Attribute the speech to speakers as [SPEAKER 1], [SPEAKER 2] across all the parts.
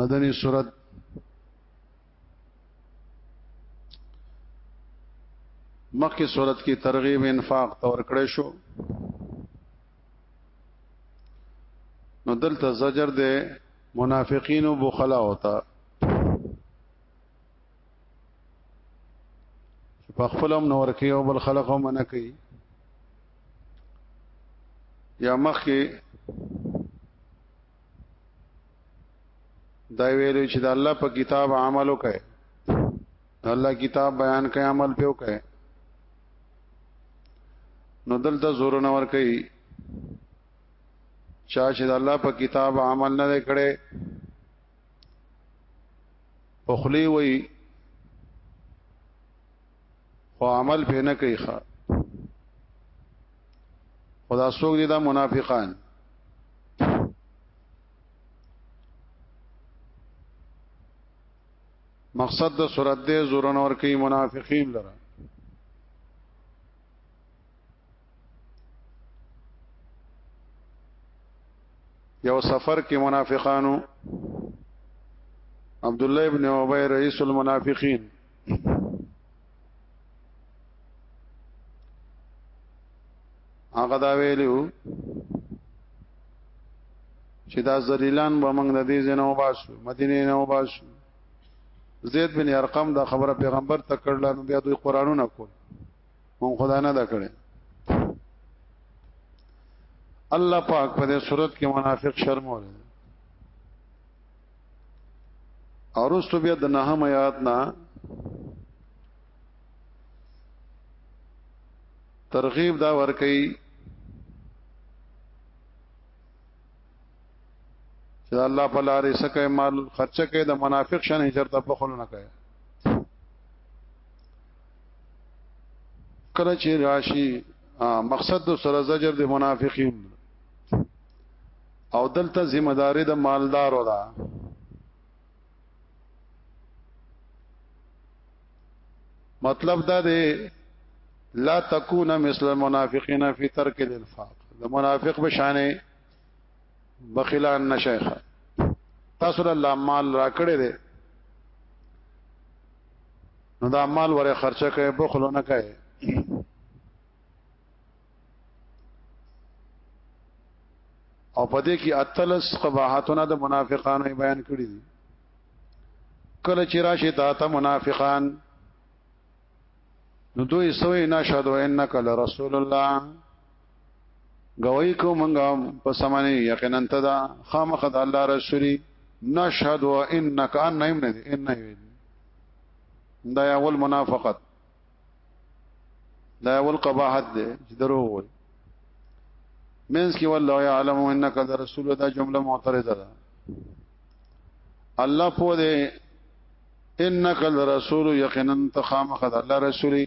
[SPEAKER 1] مدنی صورت مخکې صورت کې ترغیب انفاق تور کړې شو نو دلته زجر ده منافقین او بخلا ہوتا چې په خپل هم نور کې او بل خلق هم نه کوي یا مخ کې دا ویلو چې د الله په کتاب عمل وکړي الله کتاب بیان کوي عمل پیو کوي نو دلته زور نه ور کوي چا چې د الله په کتاب عمل نه کړي پخلی وی خو عمل به نه کوي ښا خدا سوګ دي دا منافقان مقصد د صورت دې زورن اور کوي منافقین لره یو سفر کې منافقانو عبد الله ابن ابي رئيس المنافقين هغه دا ویلو چې دا ذلیلان به موږ د دې زنه وباسو مدینه نه وباسو زید بن ارقم دا خبره پیغمبر ته کړل نو بیا دوی قرانونه کول مونږ خدای نه دا کړی الله پاک په دې صورت کې منافق شرمول اورستو بیا د نهم آیات نه ترغیب دا ورکي چې الله په لارې سکه مال خرچه کوي د منافق شان هجرت په خلونه کوي کله چې راشي مقصد د سره زجر د منافقین او دلته ذمہ داری د دا مالدارو ده مطلب دا دی لا تکون مثل المنافقین فی ترک الانفاق د منافق بشانه بخیلان نشیخه تاسو الله مال را کړی دی نو دا مال وره خرچه کوي بخلو نه کوي او په دې کې اتلس قباحتونه د منافقانو بیان کړی دي کله چې راشي تا ته منافقان نو دوی سوې نشهد انک لرسول الله گواہی کو منګه په سمانی یقینا تدا خامخ د الله رسولي نشهد و انک ان نه نه ان نه دا اول منافقت دا اول قباحت دی چې درو وي مینس کې والله يعلم انک د رسول دا جمله معترضه ده الله په دې انک الرسول یقینا تخامخ د الله رسولي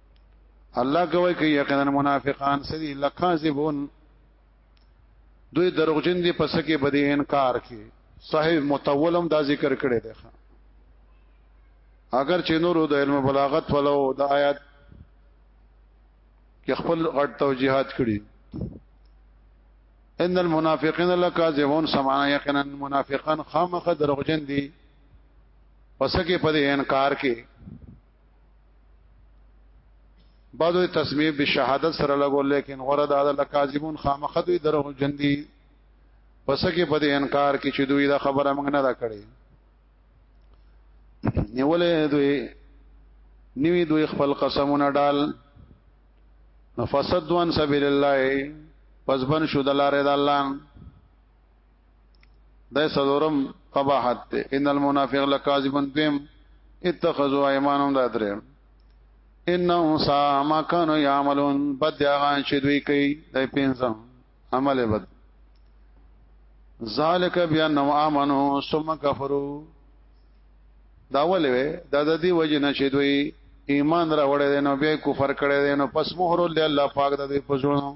[SPEAKER 1] الله کوي کې یقینا منافقان سدي لکاذبون دوی دروغجن دي پس کې بده انکار کوي صاحب متولم دا ذکر کړي دی اگر چې نور د علم بلاغت ولو د آیات کې خپل غټ توجيهات کړي ان المنافقین لکاذبون سمعنا یقینا منافقان خامخ دروغجن دي پس کې په انکار کې بعضو تسمیه به شهادت سره لګول لیکن غره دا د کاذبون خامخ دوی درو جندي پس کې په دې انکار کې چې دوی دا خبره موږ نه دا کړې نیولې دوی نیوی دوی خپل قسمونه ډال نفسد وان سبیل الله پس بن شو د لارې د الله دا سلورم قباحت ته ان المنافق لکاذبن بهم اتخذوا ايمانهم دا درې انهم سا ما كانوا يعملون بد هغه چې دوی کوي د پینځم عمل بد ذالک بیا نو امنو ثم کفروا دا ولې دا د دې وجه نه چې دوی ایمان راوړی دی نو بیا کفر کړی دی نو پس مهر له الله پاک د دې پزړو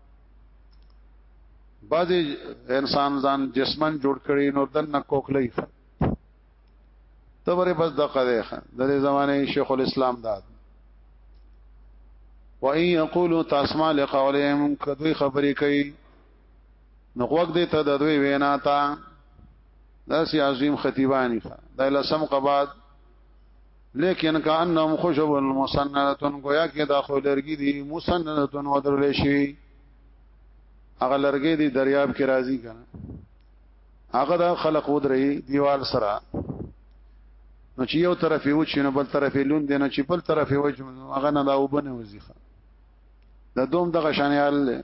[SPEAKER 1] بعضی انسان ځان جسمن جوړ کړي نو دنه کوکلې تبره بس دقه ده د دې زمانه شیخ الاسلام دا و ان یقولوا تاسما لقولهم کدوې خبرې کوي نو وخت دې ته د دوی وینا تا داسې عظیم خطیبانی دا لسم قباد لیکن کانهم خشب المسندتون گویا کې دا خو لرګي دي مسندتون ودرل شي هغه لرګي دي دریاب کې راځي کنه هغه دا خلق ودرې دیوال سره نو چې یو طرف یو چې نو بل طرف لون دي نو چې بل طرف یو چې هغه نه دا وبنه وزيخه د دوم دغه شانیال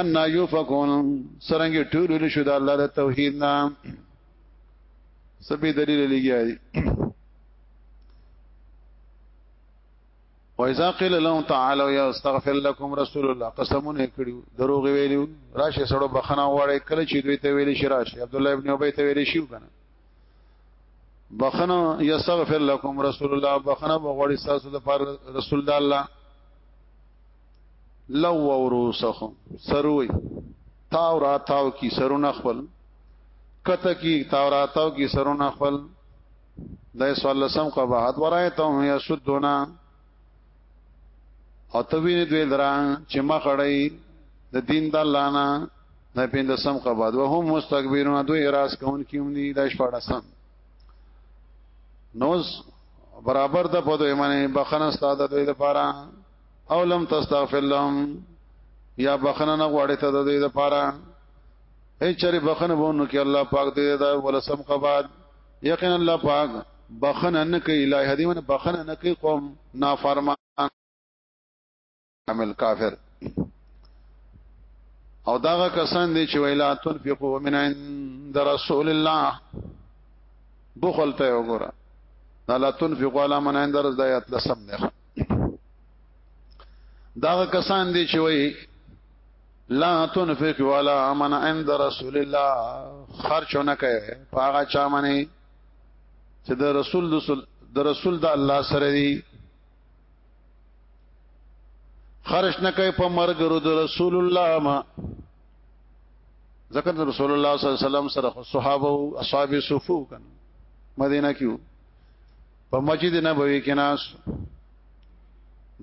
[SPEAKER 1] ان یوفقون سرنګ ټول له شو د الله د توحید نام سبي دلیل لګیاري وایذا قیل لهم تعالوا یا استغفر لكم رسول الله قسمونه کړیو دروغ ویلو راشه سړو بخنه واړې کله چې دوی ته ویل شي راشه عبد الله ابن ابي ته ویل شي کنه بخنه یستغفر لكم رسول الله بخنه بغوړی تاسو د رسول الله لو وروسهم سروي تاو را تاو کی سرونه خپل کته کی تاو را تاو کی سرونه خپل د سوال لسم قباحت ورای ته هم یسدونا او توینه دوی درا چې ما خړی د دین د الله نه نه پیند سم قباحت وهم مستكبرون دوی راس کون کیوم دي د شپړسم نوز برابر د په دوی باندې بخنه ستاده دوی لپاره او لم تستغفر لهم یا بخنه نه غواړي ته د دوی لپاره اے چرې بخنه وونه کې الله پاک دې دا ولسم قباد یقینا الله پاک بخنه نه کوي الہی دې من بخنه نه کوي قوم نافرمان کامل کافر او داغه کسان دي چې ویلا تنفقوا من عند رسول الله بخل ته وګوره لا تنفقوا على من عند رسول الله لسم نه داغه کسان دي چې وی لا تنفقوا على من عند رسول الله خرچونه کوي هغه چا منی چې د رسول د رسول د الله سره دی خرج نه کوي په مرګ رد رسول الله ما ذکر رسول الله صلی الله علیه وسلم سره صحابه او اصحاب صفو کن مدینه کیو په مسجد نبوي کې ناس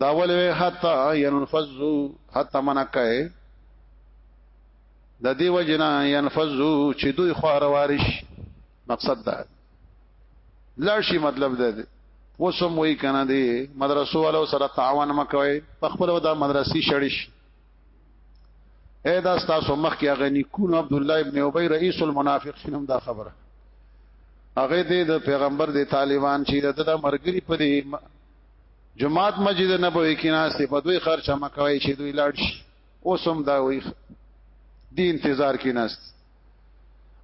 [SPEAKER 1] داول وی حتا ينفذو حتا منکه د دې وجنا ينفذو چې دوی خو روارش مقصد ده لا شي مطلب ده دی وسم وی کنه دی مدرسو والو سره تعاون مکوي په خپل ودا مدرسي شړش اے دا تاسو مخ کې غنی کون عبد الله ابن ابي رئيس المنافقين هم دا خبره هغه دې د پیغمبر د طالبان چې د مرګري په دې جماعت مسجد نبوي کې ناس په دوی خرچه مکوي چې دوی لاړ شي اوس هم دا وي دې انتظار کې ناس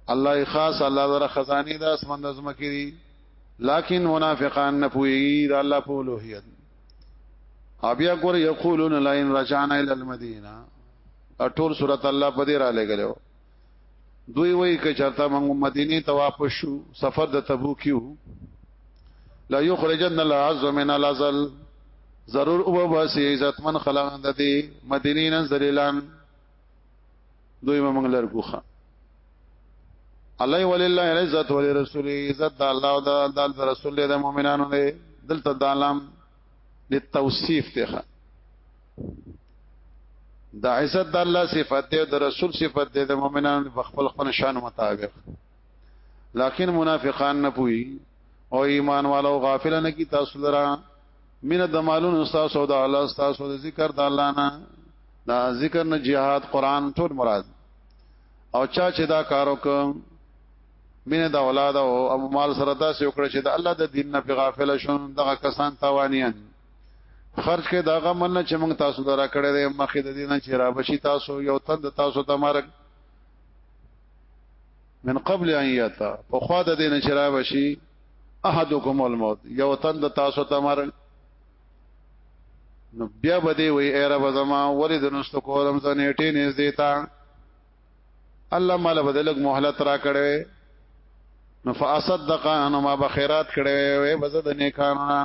[SPEAKER 1] الله خاص الله در خزانه د اسمان د زمکې دي لکن منافقان نه پوي د الله په لوهیت بیا ګور یقولون لئن رجعنا الى المدینه اټول سورۃ الله په دې را لګلو دوی وای ک چرته موږ مدینه ته واپس شو سفر د تبوک یو لا یخرجن العز من الازل ضرور او بس عزت من خلق د دې مدینه ذلیلان دوی موږ لر کوخه الله ولله العزت ولرسول عزت الله او د رسول د مؤمنانو دی دلته د عالم د توصیف ته د عزت د الله صفات دی د رسول صفات دی د مؤمنانو په خپل خپل شان مطابق لکن منافقان نه پوي او ایمان والو غافل نه کی تاسو لرا مینه د مالونو تاسو د الله تاسو د ذکر د الله نه دا ذکر نه jihad قران ټول مراد او چا چې دا کارو کوم مینه د اولاد او ابو مال سره تاسو وکړه چې د الله د دین نه په غافل شون دغه کسان تاوانیان خرج کې دا غمن نه چې موږ تاسو درا کړې ده مخې د دینه چې را بشي تاسو یو تند تاسو ته مرګ من قبل ان یتا په خوا د دینه چې را بشي احدکم الموت یو تن د تاسو ته مرګ نو بیا به دی وی ای رب زما ولې د نست کولم ز نیټه نږدې تا الله مال بدلګ مهلت را کړې نو فاصدق انما بخیرات کړې وې بزد نیکانو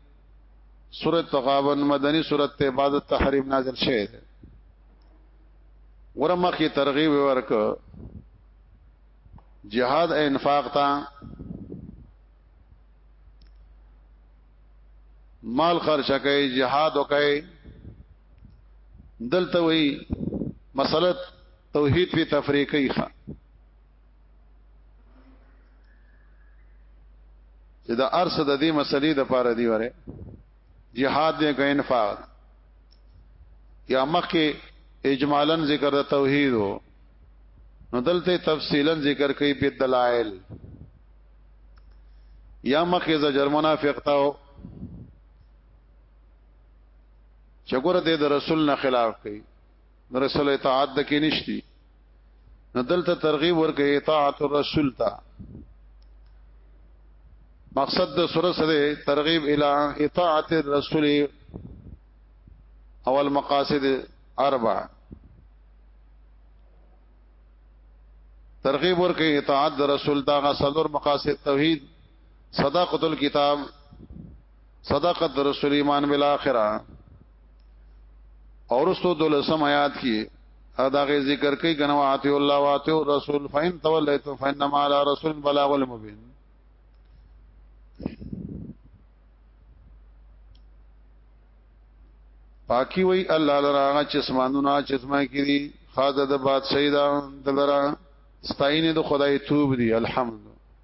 [SPEAKER 1] سورة تغابن مدنی سورة ته بعد تحریم نازل شوه ده ورمخ کی ترغیب ورک جهاد انفاق تا مال خرچ کوي جهاد وکړي دلته وی مسله توحید په تفریقی ښه چې دا ارس د دې مسلې د پاره دی وره jihad دې کوي انفاق یا مخکې اجمالا ذکر د توحید نو دلته تفصیلا ذکر کوي په دلایل یا مخکې زجر منافق تاو چګور دې د رسول نه خلاف کوي د رسول اطاعت د کې نشتی نو دلته ترغیب ورکه اطاعت الرسول ته مقصد د سوره سره ترغیب الی اطاعت الرسول اول مقاصد اربع ترغیب ورکه اطاعت د رسول دا غ صدر مقاصد توحید صداقت الكتاب صدقت رسول ایمان بالاخره اورستو دولسم آیات کی ادا غي ذکر کوي کنه واته الله واته رسول فین تولیتم فینما علی رسول بلاغ المبین پاکی وی الله لراغه چې سمانونه چې سما کړي خاصه د بادشاہی دا دلرا ستاینه د خدای توب دی الحمد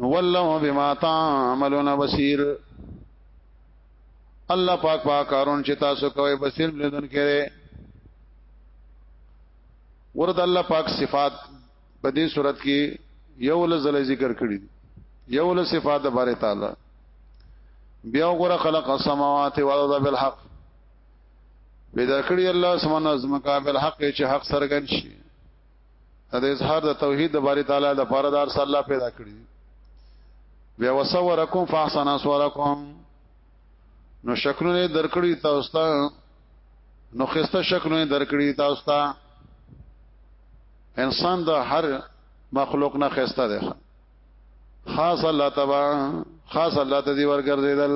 [SPEAKER 1] نو والله بما تعملون بصير الله پاک پاک کارون چې تاسو کوي بصیر لیدون کړي ورته الله پاک صفات په دې صورت کې یو لزل ذکر کړی یو له صفات د باره تعالی بیا وګوره خلق السماوات والارض بالحق پیدا کړی الله سبحانه زمکا بالحق چې حق سرګن شي د اظهار د توحید د باری تعالی د پاره دار صلی الله پیدا کړی بیا وسورکم فاحسن اسورکم نو شکلونه درکړی تاسو ته نو خسته شکلونه درکړی تاسو ته انسان د هر مخلوق نه خسته ده خاص الله تبا خاص الله ته دی ورګرځیدل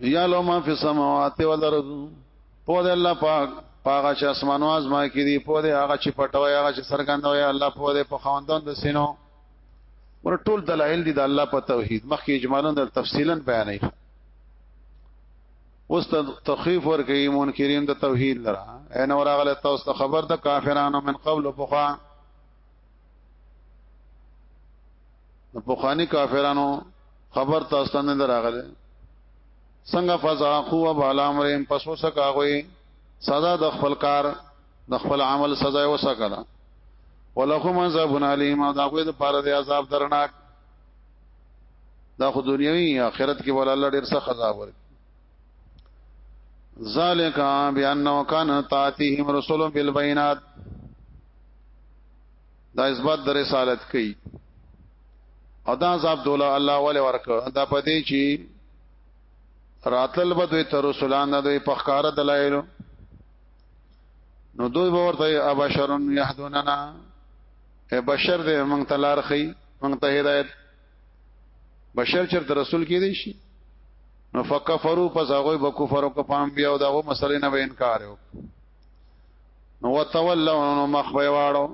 [SPEAKER 1] یا لو ما فی السماوات والارض په دې الله پاک پاغه چې اسمانو از ما کې دي په دې هغه چې پټوي هغه چې سرګندوي الله په دې په خواندان د سينو ور ټول دلایل دي د الله په توحید مخکې اجمالاً د تفصیلا بیانې اوس ته تخفیف ور کوي منکرین د توحید لره اے نور غلط تاسو خبر د کافرانو من قبل بخوا د پوخانی کافرانو خبر تاسو نه دراغله څنګه فزاقو و بالامرهم پس وسکا غوي سزا د خپل کار د خپل عمل سزا وسکلا ولهم عذاب علیم او دا غوي د پاره د عذاب درناک دا خو دنیوي آخرت کې ول الله ډیر سخت عذاب ورکړي ذالک بانه کان تاتیهم رسول بالبینات دا اثبات در رسالت کوي او دا عذاب دوله الله ولی ورک دا پدې چی راتل بدوی تر رسولان دوی پخکار دلایلو نو دوی ورته ابشرن یحدوننا اے بشر دې مونږ ته لار خي مونږ ته هدایت بشر چرته رسول کې دی شي نو فکفروا پس هغه به کفر او کپام بیا او دغه مسلې نه به انکار وکړو نو وتولوا نو مخ به واړو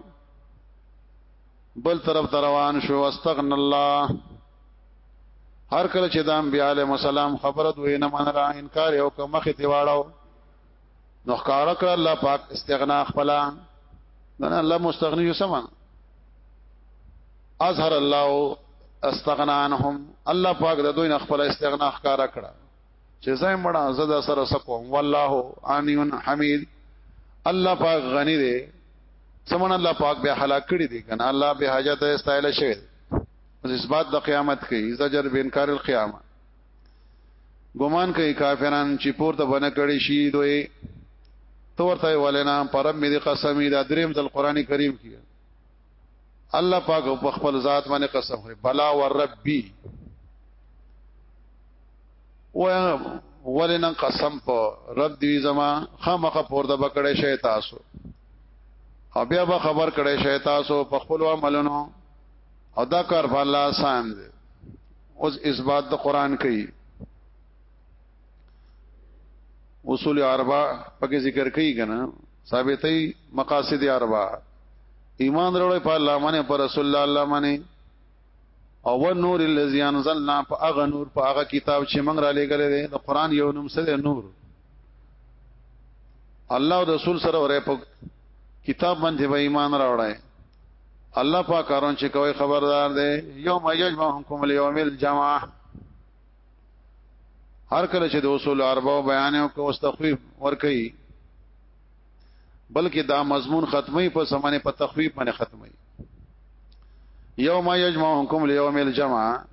[SPEAKER 1] بل طرف ته روان شو واستغن الله هر کله چې د انبیاء علیهم السلام خبره دوی نه منله انکار یو کومه خې واړو نو ښکار کړ الله پاک استغنا خپل نه الله مستغنی سما اظهر الله استغنا عنهم الله پاک د دوی نه خپل استغنا ښکار کړ چې زای مړه زدا سره سکوم والله انی حمید الله پاک غنی دی سمون الله پاک به هلاک کړی دی کنه الله به حاجت استایل شوی اثبات د قیامت کوي زجر بینکار القیامه ګمان کوي کافران چې پورته بنه کړي شي دوی تو ورته ولنا پرم می قسم دا دریم د قران کریم کې الله پاک په خپل ذات باندې قسم خوري بلا وربي و ولنا قسم په رب دی زما خامخ پورته بکړې شي تاسو او بیا به خبر کړې شي تاسو په خپل عملونو او دا کار په الله آسان دی اوس اثبات د قران کوي اصول اربع پکې ذکر کوي کنه ثابتې مقاصد اربع ایمان وروړي په الله باندې پر رسول الله الله باندې او نور الذي انزلنا فاغ نور په هغه کتاب چې موږ را لېګل دي د قران یو نوم سره نور الله او رسول سره ورې په کتاب باندې به ایمان راوړای الله پاک کارون چې کوي خبردار دی یوم یجمعکم الیوم الجمعه هر کله چې د اصول اربع بیان او کو تخفیف ور کوي بلکې دا مضمون ختمي په سمانه په تخفیف باندې ختمي یوم یجمعکم الیوم الجمعه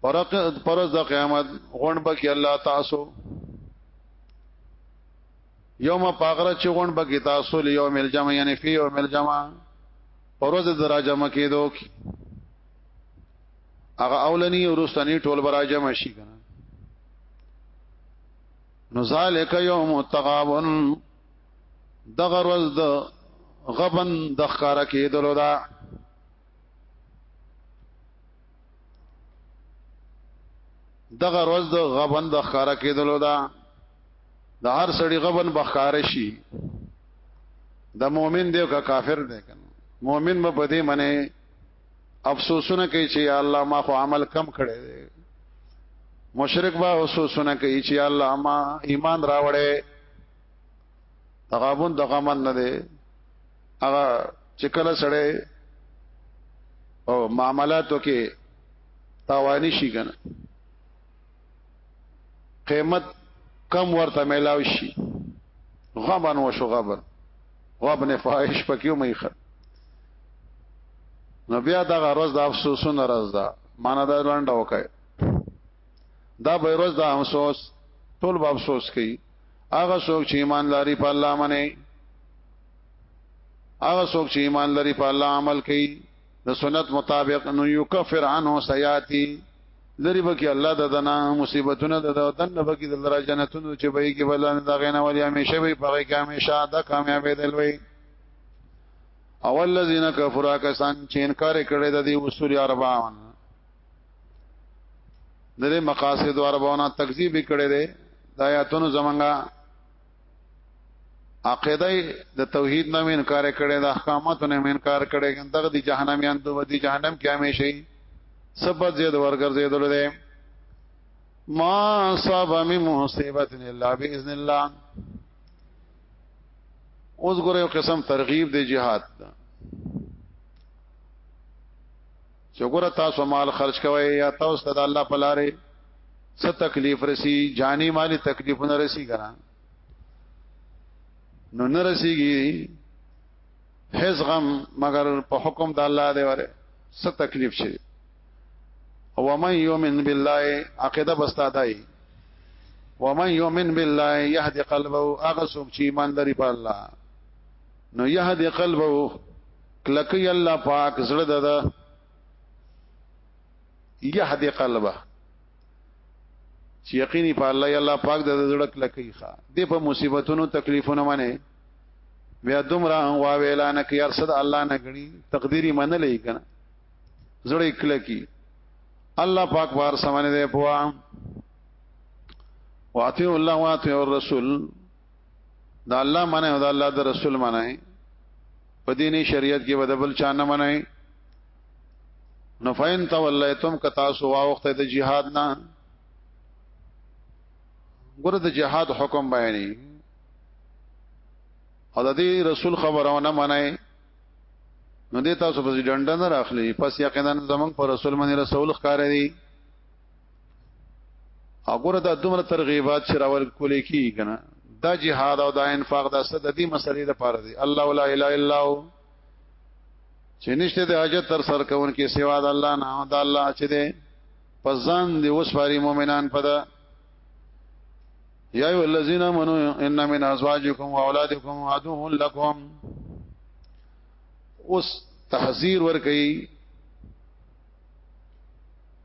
[SPEAKER 1] پرق پرز د قیامت غونډ بکی الله تاسو یوم پاغره چې غون به کې تاسو له یوم الجمع یعنی فی یوم الجمع پروز دراجمه کېدو کې هغه اولنی ورستنی ټول براجم شي کنه نو ذالک یوم التغابن دغه ورځ د غبن د ښکارا کېدلو دا دغه روز د غبن د ښکارا کېدلو دا د هر سړي غبن بخار شي د مؤمن دی که کافر دی کنه مؤمن به په دې منه افسوسونه کوي چې یا الله ما خو عمل کم کړی دی مشرک به افسوسونه کوي چې یا الله ما ایمان راوړې تغابن دغه من نه دی هغه چې کله سړی او معاملاتو کې تاوانی شي کنه قیمت کم ورته ملاو شي غبن وشو غبن غبن فاحش پکې مې خط نو بیا دا غرض د افسوسونه راز ده معنا دا لنډه وکړي دا به روز دا افسوس ټول به افسوس کوي هغه څوک چې ایمان لري په الله باندې هغه څوک چې ایمان لري په الله عمل کوي د سنت مطابق نو یکفر عنه سیاتی لري به کې الله د دنا مصیبتونه د دن به کې د لرا جنتونو چې به کې بلان د غنه ولې همیشه به پغې کې همیشه دا کامیابې دلوي او الذين كفروا کسان چې انکار کړي د دې اصول اربعون د مقاصد اربعون تکذیب کړي د آیاتونو زمنګا عقیده د توحید نه انکار کړي د احکامات نه انکار کړي دغه دي جهنميان دوه دي جهنم کې همیشئ سبت زید ورګرځیدل دي ما صاب من مصیبت الا باذن الله اوس ګره یو قسم ترغیب دی jihad چې ګوره تاسو مال خرج کوئ یا تاسو ته د الله په لارې څه تکلیف رسی جانی مالی تکلیف نه رسی کنه نو نه رسیږي هیڅ غم مگر په حکم د الله دی وره څه تکلیف شي او من یؤمن بالله عقیده بستا دای ومن یؤمن بالله یهد قلبه هغه څوک چې ایمان لري په الله نو یهد قلبه کلکی الله پاک زړه ددا یهدی قلبه چې یقیني په الله الله پاک د زړه کلکی ښا دې په مصیبتونو تکلیفونو باندې بیا دومره هوا ویلا نه کې ارصد الله نه غني تقديري منلې کنه زړه کلکی الله پاک بار سمانه دې پوا واطیع الله واطیع الرسول دا الله منه او دا الله د رسول منه په دیني شریعت کې بدبل چا نه منه نو فین تولیتم کتا سو واخته د جهاد نه ګره د جهاد حکم بیانې او د دې رسول خبرونه منای نو دې تاسو په ډنډ نه راخلی پس یقینا زمنګ پر رسول باندې رسول ښکارې دي وګوره دا دومره ترغیبات چې راول کولې کی کنه دا جهاد او دا انفاق دا صد دې مسلې د پاره دی الله ولا اله الا هو چې نشته د حاجت تر سر کون کې سوا د الله نه دا الله چې دې پزان دی اوس فاری مؤمنان پدا یا ایو الذین منو ان من ازواجکم واولادکم عدو لکم اوس تحذير ور کوي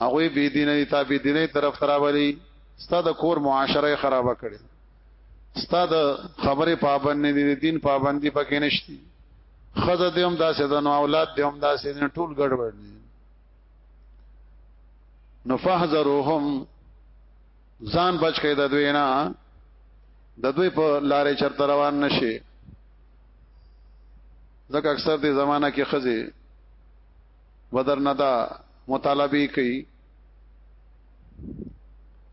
[SPEAKER 1] هغه بی دینه دي تابع دینه طرف تراولي ستاد کور معاشره خراب کړي ستاد خبره پابند نه دي دین پابندي پکې نشتی خزه دې هم داسې ده نو اولاد دې هم داسې نه ټول ګډوډ دي نو فحذرهم ځان بچ کړئ د دوی نه د دوی په لارې چرته روان نشي ځکه اکثر دې زمانہ کې خزه ودرنه دا مطالبه کوي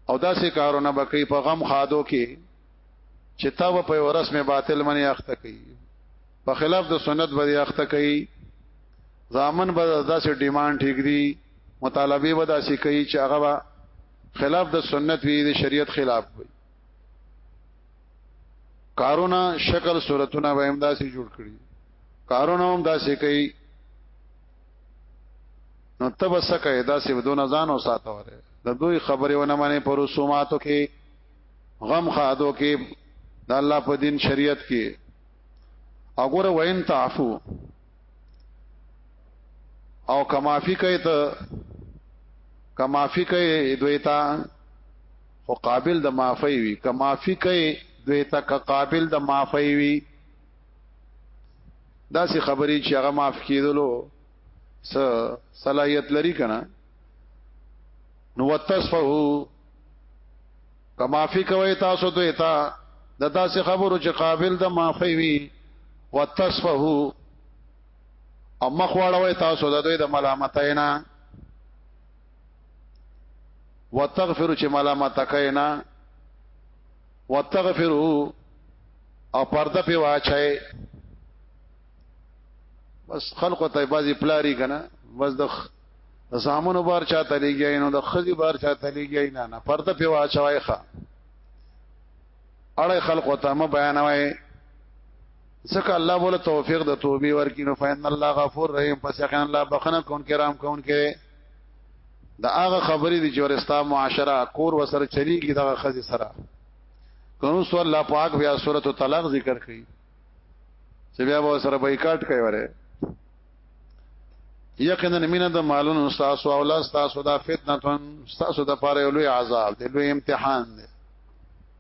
[SPEAKER 1] او دا سه کارونه به کوي په غم خادو کې چې تا په ورس مې باطل منی اخته کوي په خلاف د سنت به اخته کوي ځامن به داسې ډیماند ټیک دي مطالبه به داسې کوي چې هغه خلاف د سنت وی د شریعت خلاف وي کارونه شکل صورتونه به امداسي جوړ کړي کارونه هم داسې کوي نو تب سکه دا سی بدون ځان او ساتو د دوی خبره ونه معنی پر رسوماتو کې غم خادو کې د الله په دین شریعت کې اګوره وین تعفو او کمافی کوي ته کمافی کوي دوی ته خو قابل د معافی وي کمافی کوي دوی ته قابل د معافی وي دا سي خبرې چې هغه معاف کیدلو س صلاحیت لري کنه نو وتصفه کما فی کوي تاسو ته تا د تاسو خبرو چې قابل د معافی وي وتصفه او مخواړوي تاسو د دوی د ملامتینا وتغفر چې ملامت کینا وتغفرو او پرده په واچای بس خلق ته بازي پلاری کنه بس د زامنو بار چاته لګی نو د خزي بار چاته لګی نه نه پرده په واچوي ښا اړه خلق ته م بیانوي ځکه الله بوله توفیق د توبې ورکینو فین الله غفور رحیم پس یقین الله بخنه کون کرام کون کې دا هغه خبرې دي چې ورستا معاشره کور وسره چلیږي دا خزي سره کنو سو الله پاک بیا سورته طلاق ذکر کړي چې بیا به سره بایکاټ کوي وره یقینا مینه د مالونو تاسو او لاس تاسو دا فتنه تاسو د پاره لوی عذاب دی لوی امتحان دی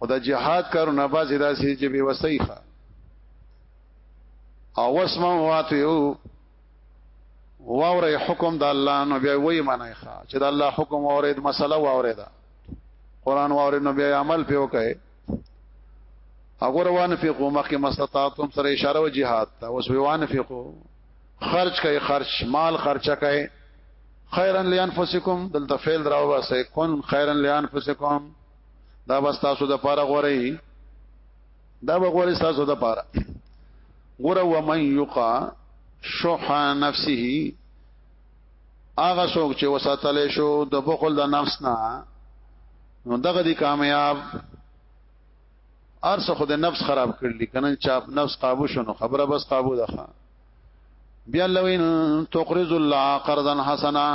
[SPEAKER 1] خدا جهاد کارو نه بازي داسي چې به وسیخه او واسمع واتیو واورې حکم د الله نو بیا وای معنی ښا چې د الله حکم اورید مسله واورې دا قران واورې نو بیا عمل پیو کوي اگر وان فقو مخکې مستطاعتم سره اشاره و جهاد ته اوس وان فقو خرج کوي خرج مال خرچه کوي خیرا لانفسکم دلته فعل راو واسه کن خیرا لانفسکم دا بس تاسو د پاره غوري دا به غوري تاسو د پاره غره و من یقا شح نفسه هغه څوک چې وساتل شو د بخل د نفس نه نو دغه دی کامیاب ارسه خود نفس خراب کړلی کنه چاپ نفس قابو شنو خبره بس قابو ده بیا لوین تقرض الله قرضا حسنا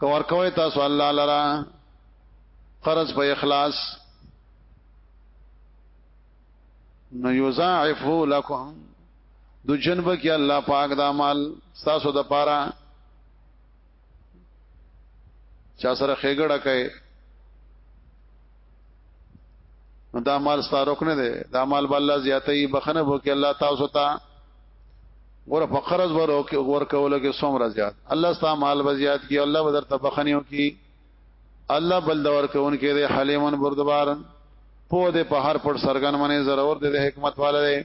[SPEAKER 1] کور کوي تاسو الله لرا قرض په اخلاص نو یضاعفو لکم دو جنب کی الله پاک دا مال تاسو د پاره چا سره خېګړه کوي نو دا مال ستاروک نه دی دا مال بل الله زیاتې بخنه بو کې الله تاسو ته ګور په قرض ورو کې ور کوله کې څومره زیات الله ستا مال بزیات کې الله بدر ته بخنیو کې الله بل دور کې ان کې دی حلیمن بردبار په دې په هر پړ سرګن منې ضرور دې حکمت والے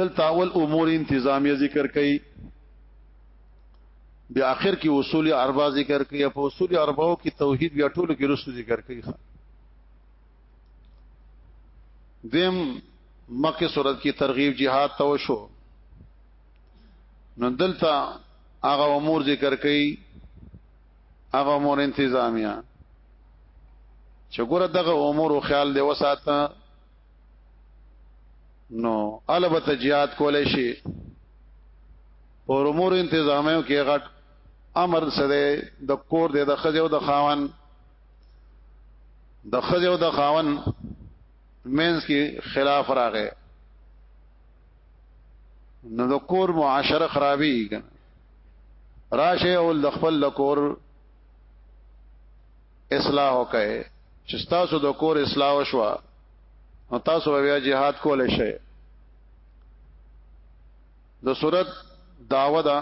[SPEAKER 1] دلته اول امور انتظامیه ذکر کړي بیا اخر کې اصول اربع ذکر کړي په اصول اربعو کې توحید بیا ټولو کې رسو ذکر کړي دیم مکه صورت کې ترغیب jihad ته وشو نو دلته هغه امور ذکر کړي هغه امور انتظامیه چې ګوره دغه امور او خیال دی وساته نو البته jihad کولای شي پر امور انتظامیو کې غټ امر سره د کور دی د خځه او د خاون د خځه او د خاون مینس کې خلاف راغی نو د کور معاشره خرابېږي راشه او د خپل لکور اصلاح وکړي چې تاسو د کور اصلاح وشوه نو تاسو بیا jihad کولای شئ د صورت داوا دا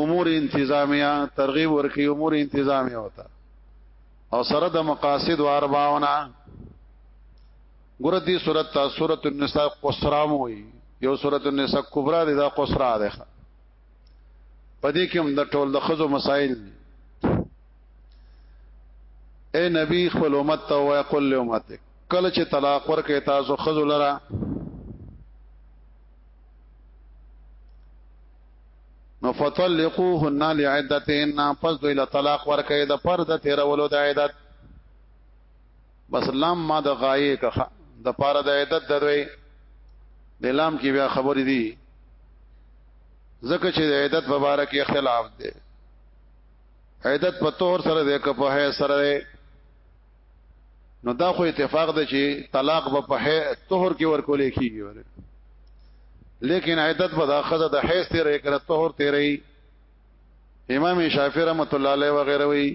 [SPEAKER 1] امور انتظامیه ترغیب ورکی امور انتظامیه وتا او سره د مقاصد و ارباونه ګور دې سورۃ سورۃ النساء قصرا موي یو سورۃ النساء کبرا دې دا قصرا ده پدې کې هم د ټول د خزو مسائل اے نبی خپل امت ته وای قل له امت کله چې طلاق ورکې تاسو خزو لرا نو فطلقوهن لعدتهن پس دوی له طلاق ورکې د پرده تیرولو د عدت بس لام ما د غایې که د پاره د عدت دروي د لام کې بیا خبرې دي ځکه چې د عدت په اړه کې اختلاف دی عدت په تور سره دی که په هي سره دی نو دا خو اتفاق دی چې طلاق به په هي تور کې ورکول کیږي لیکن عدت به دا خزه د حیث تیرې کړه تور تیرې امام شافعی رحمۃ اللہ علیہ وغیرہ وی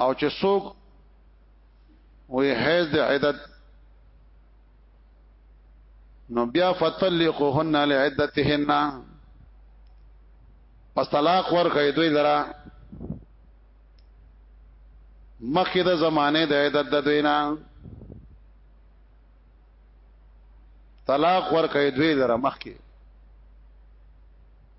[SPEAKER 1] او چې څوک وې حیض د عدد نو بیا فتلقهن لعدتهن پس طلاق ورکړي دوی لرا مخکې د زمانه د عدد د دوی نه طلاق ورکړي دوی لرا مخکې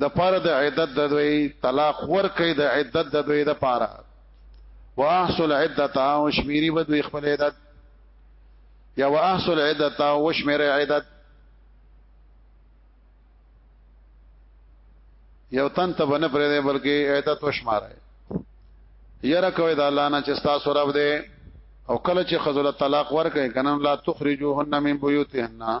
[SPEAKER 1] د پاره د عدت د دوی طلاق ور کوي د عدت د دوی د پاره واحصل عدت او شمیری به دوی خپل عدت یا واحصل عدت او شمیر عدت یو تن ته بنه پرې دی بلکې عدت وشماره یره کوي د الله نه چې تاسو رب دی او کله چې خزل طلاق ورکړي کنن لا تخرجوهن من بيوتهن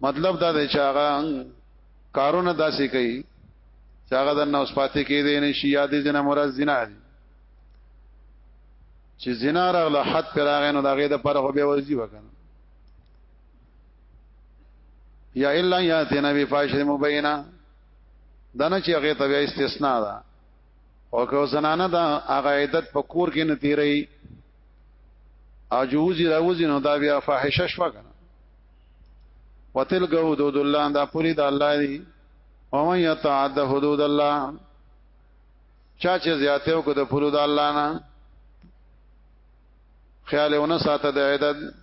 [SPEAKER 1] مطلب دا دی چې هغه کارونه داسې کوي چې هغه د نو سپاتې کې دي نه شي یادې جن مرز زنا دي چې زنا راغله حد پر هغه نو دغه د پر خو به ورځي وکنه یا الا یاتنا بفاحشه مبینه دنه چې هغه ته استثناء ده او که زنانه دا هغه عیدت په کور کې نه تیری اجوزی راوزی نو دا بیا فاحشه شو کنه وتلک حدود الله دا پوری د الله دی او من يتعد حدود الله چا چې زیاته او د پوری د الله نه خیالونه ساته د عدد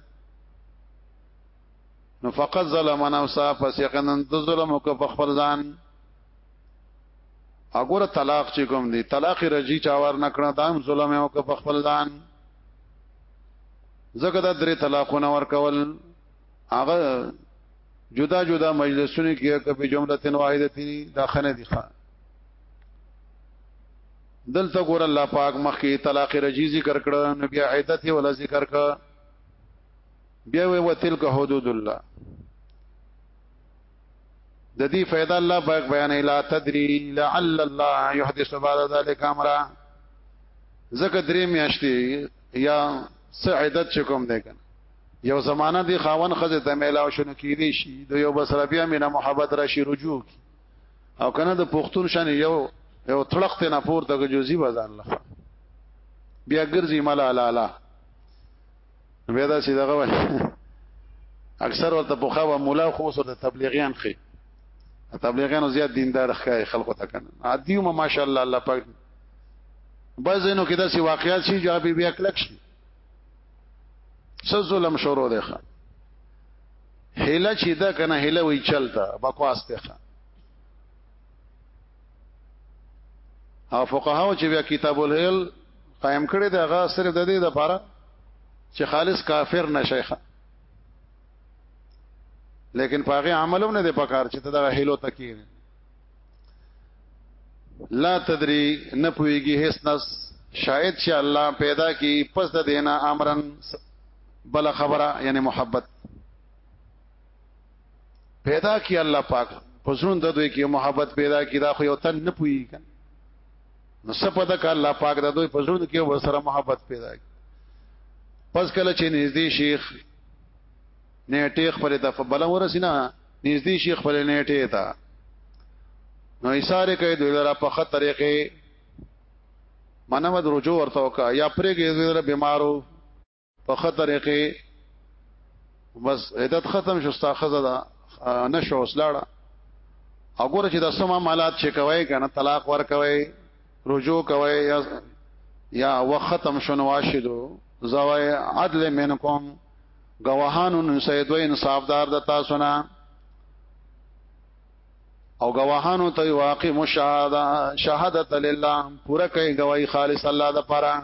[SPEAKER 1] نو فقط ظلم نفسه پس یقینا د ظلم کو په خپل ځان اګوره طلاق چې کوم دی طلاق رجی چاور نکړه دام ظلم او کو په خپل ځان زګه د درې طلاقونه ور کول هغه جدا جدا مجلسونه کې کپی جمله تن واحده تی داخنه دي خان دلته ګور الله پاک مخکې طلاق رجی ذکر کړ نبی عیدت ولا ذکر کړ بیا وی وتلک حدود الله د دې فائدہ الله پاک بیان لا تدری لعل الله يحدث بعد ذلك امرا زکه درې میاشتې یا سعادت چکم دی کنه یو زمانہ دی خاون خزه ته میلاو شنو کیدی شي د یو بسره بیا مینا محبت راشي رجوع کی او کنه د پښتون شان یو یو تړخت نه پورته جزئی بازار لخوا بیا ګرځي مال علالا بیا دا چې دغه وای اکثر ورته په خوا مولا خو سره د تبلیغیان خي تبلیغیان زیات دیندار ښکای خلکو ته کنه عادی ما ماشاءالله الله پاک بعضینو کې داسې واقعیات شي جواب بیا کلک شي څه ظلم شروع دی ښه هله چې دا کنه هله وی چلتا بکواس ته ښه او فقهاو چې بیا کتاب الهیل قائم کړي دا غا صرف د دې لپاره چې خالص کافر نشيخه لیکن پاغه عملونه د پکار چې دا هیلو تکیر لا تدری نه پويږي هیڅ نس شاید چې الله پیدا کی پس د دینا امرن بل خبره یعنی محبت پیدا کی الله پاک پسون د دوی کې محبت پیدا کی دا خو یو تن نه پوي کن نو سپد ک الله پاک د دوی پسون کې وسره محبت پیدا کی پس کله چې نږدې شیخ نیټه خپل د فبل ورسینا نږدې شیخ خپل نیټه تا نو اشاره کوي دوی لپاره په خطر طریقې منو د رجوع ورته وکا یا پرېږي دوی لپاره بیمارو په خطر کې بس عدت ختم شو ستا خزه دا نشو وسلاړه وګوره چې د سما مالات چې کوي کنه طلاق ور کوي رجوع کوي یا یا وختم شنو واشدو زوای عدل منکم گواهانو سیدو انصافدار د تاسو نه او گواهانو ته واقع مشاهده شهادت لله پوره کوي گواہی خالص الله د پاره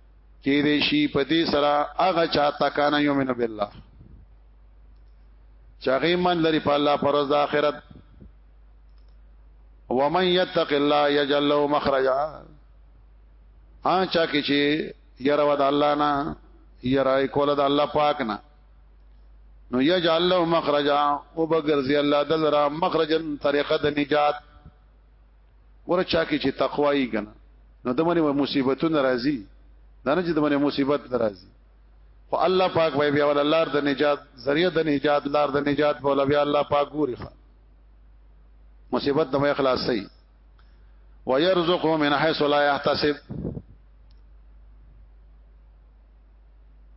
[SPEAKER 1] کې دې شي په دې سره هغه چا تکانه یومن بالله چاغي من لري په الله پرز د آخرت ومن يتق الله يجعل له مخرجا ها چا کې چې یره ود الله نه یره کول د الله پاک نه نو یجعل له مخرجا او بغرزي الله دلرا مخرجن طریقه د نجات ورچا کې چې تقوا یې کنه نو د باندې مصیبتونه راځي دا نه چې د باندې مصیبت راځي خو الله پاک وای بیا ول الله د نجات ذریعہ د نجات لار د نجات په لبیا الله پاک ګوري مصیبت د مې خلاصي ويرزقه من حيث لا يحتسب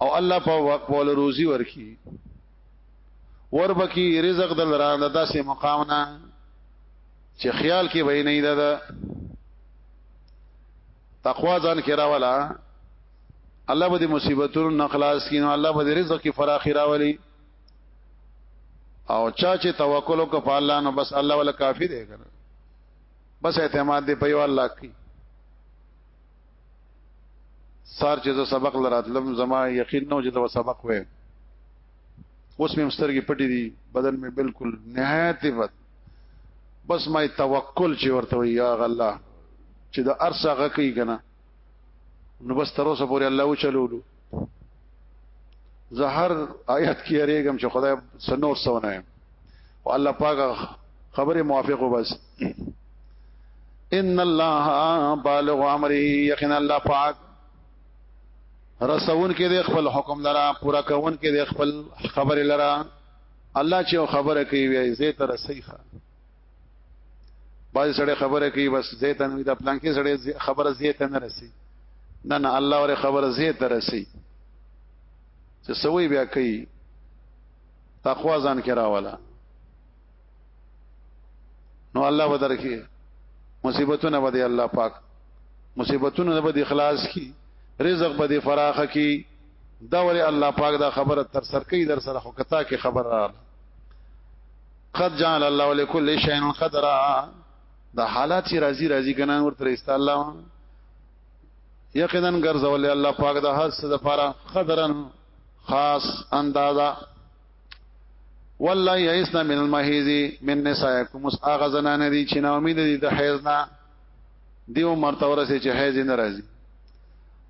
[SPEAKER 1] او الله په وخت بول روزي ورکي وربکی رزق دل را داسې مقام نه چې خیال کې به نه ده تقوا ځان کې راولا الله به دې مصیبتونو نه خلاص کینو الله به دې رزق کې فراخي راولي او چا چې توکل وکړ په الله نو بس الله ولا کافی دی کنه بس اعتماد دی په یو الله کې سار چې زه سبق لراتلم زما یقین نو چې دا سبق وې اوس مې مسترګې پټې دي بدن مې بالکل نهایت بس ما توکل چې ورته وي یا الله چې د ارسه غکی کنه نو بس تر اوسه پورې الله وچلولو زه هر آیات کې اړېږم چې خدای سنور سونه یم او الله پاک خبره موافق وبس ان الله بالغ امره یقینا الله پاک رسون کې د خپل حکم لرا پورا کون کې د خپل خبر لرا الله چې خبره کوي وي زه تر صحیحه باز سړی خبره کوي بس زه ته نه د پلان کې سړی خبره زه ته نه رسی نه نه الله ور خبره زه ته رسی چې سوي بیا کوي تقوا ځان کې راواله نو الله بدر کې مصیبتونه به دی الله پاک مصیبتونه به دی اخلاص کی رزق به دی فراخ کی دا ولی الله پاک دا خبره تر سر کوي در سره حقتا کې خبر را قد جعل الله لكل شيء قدرا دا حالات چې راځي راځي کنه ورته است الله یقینا ګرځول الله پاک دا هر څه د پاره قدرن خاص اندازا والله یئسنا من المحیز من نسائکم اس اغه زنان دي چې نا امید دي د حیض نه دیو مرتبه ورسې چې حیض نه راځي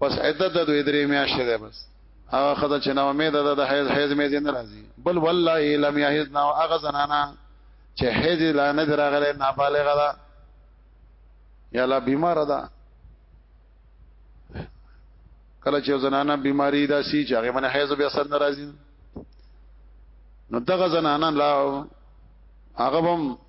[SPEAKER 1] پس عدت د دوی درې میاشتې ده بس هغه خدای چې نو امید ده د حیض حیض مې دین راځي بل والله لم یحیض نو هغه زنانا چې حیض لا نه دراغله نابالغه ده یا لا بیمار ده کله چې زنانا بیماری دا سی چې هغه من حیض بیا سر ناراضي نو دغه زنانا لا هغه هم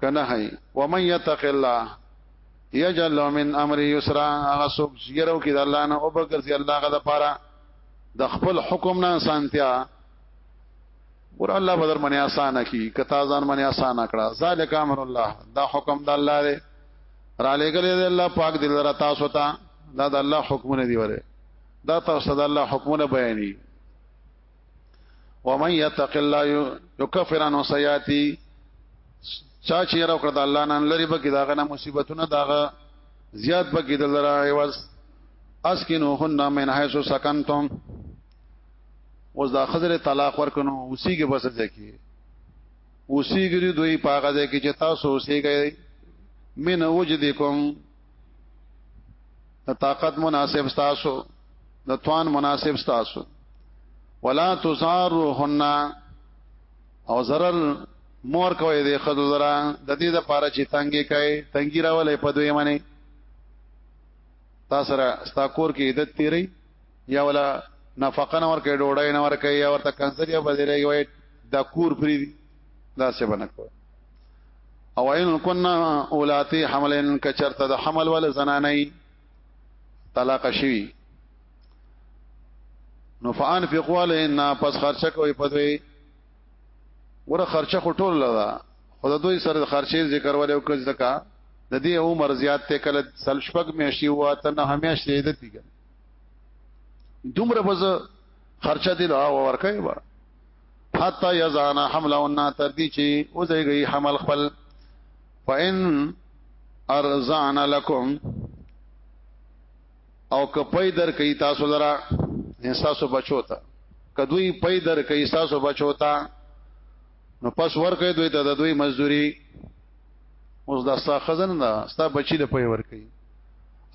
[SPEAKER 1] کنه هي ومن يتق الله يجعل له من امر يسرا هغه څوک چې يرو کې د الله نه او بګرځي الله غدا پاره د خپل حکم نه سانتیا ور الله بدر منی آسان کی کتا ځان منی آسان کړه ذالک امر الله دا حکم د الله دی را لګلې دی الله پاک دل را تاسو ته دا د الله حکمونه دی وره دا تاسو د الله حکمونه بیانې ومن يتق الله يكفر عنه سيئاته چا چې را کړ د الله نن لري به کې داغه نه مصیبتونه داغه زیات به کې دلرا ایواز اسکنوهن من حيث سكنتم اوس دا خزر طلاق ورکنو اوسی کې بس ځکه اوسی ګری دوی پاغه ځکه چې تاسو اوسی ګی من وجدکم د طاقت مناسب تاسو د توان مناسب تاسو ولا تزاروهن او zarar مور کوي د خدو زرا د دې د پاره چې تنګي کوي تنګي راولې په دوی باندې تاسو را ستا کور کې عدت تیری یا ولا نفقه نور کې ډوړای نور کې یا ورته کنسل یا بدلې وي دا کور پری دا څه بنه کو او ان كنا اولاتي حملن کچرته د حمل ول زنانه طلاق شوی نو فان فی قوال ان پس خرچه کوي پدوي ور خرچه خټول لدا خود دوی سره خرچه ذکر ولې او کز دکا د دې عمر زیات ته کله سل شپږ میاشتي هوا ته نه همیش دې دې پیګل دومره بز خرچه دی لا ورکه حتا یزان حملهن تر دې چې وزيږي حمل خپل فإن ارزان لكم او که پي در کوي تاسو لرا انساسو بچو ته کدوې پي در کوي تاسو بچو ته نو پس ور کوي دوی ته د دوی مزدوري اوس دا ستا خزن دا ستا بچی د پي ور کوي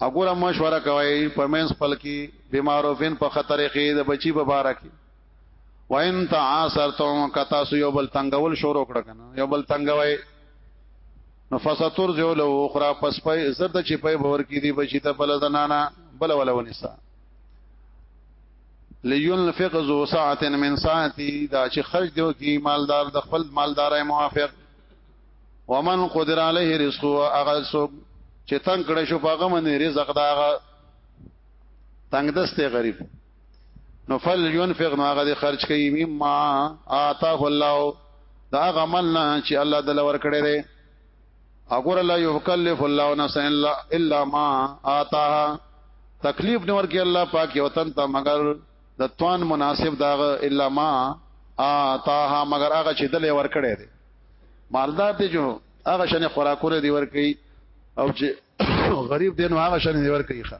[SPEAKER 1] اګوره مشوره کوي پرمنس خپل کې بیماروفین په خطرې کې د بچی په بار کې وان تعاصرتم کتا سو یو بل تنگول شروع کړ کنه یو بل تنگوي نو فساتور جو له اخرى پس پي زرد چې پي باور کې دي بچی ته بل زنانا بل ولا ونسا لينفق ذو ساعه من ساعتي دا چې خرج دیو کی مالدار د خپل مالدارای موافق ومن قدر عليه رزقه اغل سو چې تنگ کړه شو پاغه من رزق دا تنگ دسته غریب نو فل ينفق نو هغه دې خرج کوي مما آتاه الله دا غمل نه چې الله دل ور کړې دې اگر لا یکلف الله نفسا الا ما آتاها تکلیف نور کې الله پاک یو تن ته مگر د توان مناسب داغه الا ما آتاها مگر هغه چې دل ور کړې دې مالدار ته جو هغه شنه خوراکونه دی ور کوي او چې غریب دین هغه شنه دی ور کوي ښا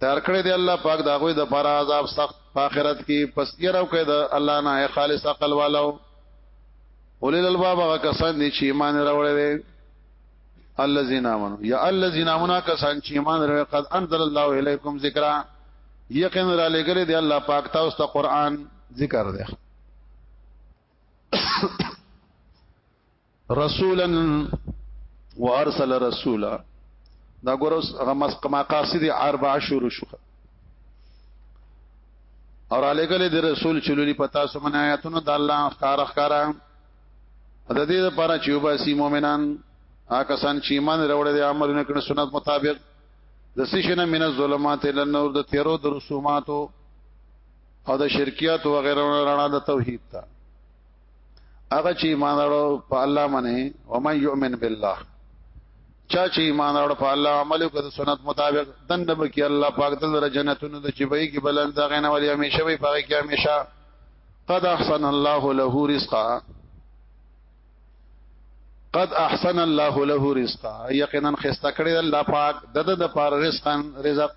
[SPEAKER 1] تیار کړی دی الله پاک دا غوي د پر عذاب سخت په آخرت کې پس یې راو کړی د الله نه خالص عقل والو اولل الباب هغه کسان دي چې ایمان راوړل دي الذين امنوا یا الذين امنوا کسان چې ایمان راوړل قد انزل الله الیکم ذکر یقین را لګل دی الله پاک تاسو ته قران ذکر دی رسولا وارسل رسولا دا ګور اوس مقاصد اربع شروع شو اور علیګل د رسول چلولي پتا سو من آیاتونو د الله ښکار ښکارا د دې لپاره چې وباسي مؤمنان هغه سان چې ایمان وروړي د عملونو کړه سنت مطابق د سشنه من الظلمات ال نور د تیرو د رسوماتو او د شرکیات و غیره رڼا د توحید ته هغه چې ایمان اړو په الله باندې او مې یؤمن بالله چا چې ایمان اړو په الله عمل وکړ سنت مطابق دنه به کې الله پاک د جنتونو د چې به کې بلند غنه ولې همیشه به پاره کې همیشه قد احسن الله له رزقا قد احسن الله له رزقا یقینا خسته کړی الله پاک د د پر رزقن رزق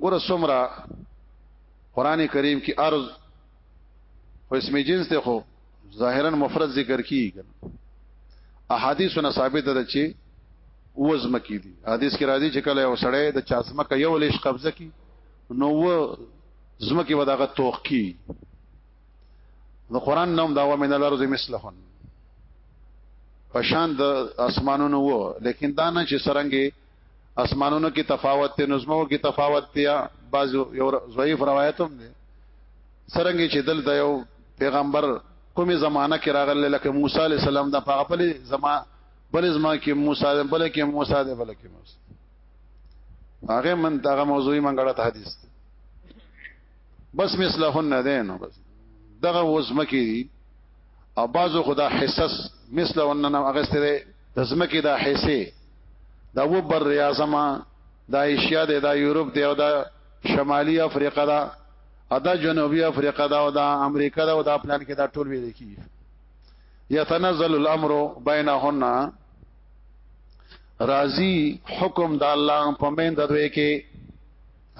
[SPEAKER 1] ګور سمرا قران کریم کې ارض خو اسم جنس ته خو ظاهرا مفرد ذکر کیږي احادیث نه ثابت ده چې وزم کی دي حدیث کې راځي چې کله یو سړی د چاسمه کې یو لیش قبضه کی نو و زمه کې وداغه توخ کی نو قران نوم دا و من الارض مثلهن پشان د اسمانونو وو لیکن دا نه چې سرنګي اسمانونو کې تفاوت ته نظمو کې تفاوت ته بعض یو ضعیف روایت هم دي سرنګي چې دل د یو پیغمبر کومه زمانہ کې راغله لکه موسی علی السلام د په خپل زما بل زما کې موسی د بل کې موسی د بل کې موسی هغه من دغه موضوعي منګړه حدیث بس مثلهن دینو بس دغه وزمه کې او بعضو خدا حصص مثلهن نه اغستره د زمکه د حصے دا و بر اعظم دا ایشیا دی دا یورپ دی او دا شمالي افریقا دا ادا جنوبي افریقا دا او دا امریکا دا او دا پلان کې دا ټول ویل کی یتنزل الامر بینهن راضی حکم د الله په مین د دوی کې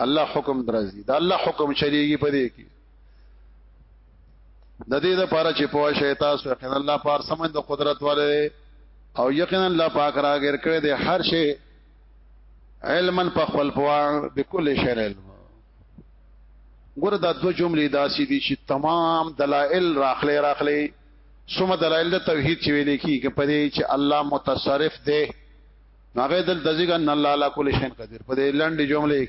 [SPEAKER 1] الله حکم درازي د الله حکم چلیږي په دې کې د دې لپاره چې په شیطان سو یقینا الله پار سمند قدرت والے او یقینا الله پاک راګر کړی دی هر شی علما په خپل پوا بكل شی علم ګور دا دو جملې داسې دي چې تمام دلائل راخلي راخلي سم دلائل د توحید چې ویل کیږي په دې چې الله متصرف دی هغه دل دزګ ان الله علی کل شی قدیر په دې لنډ جملې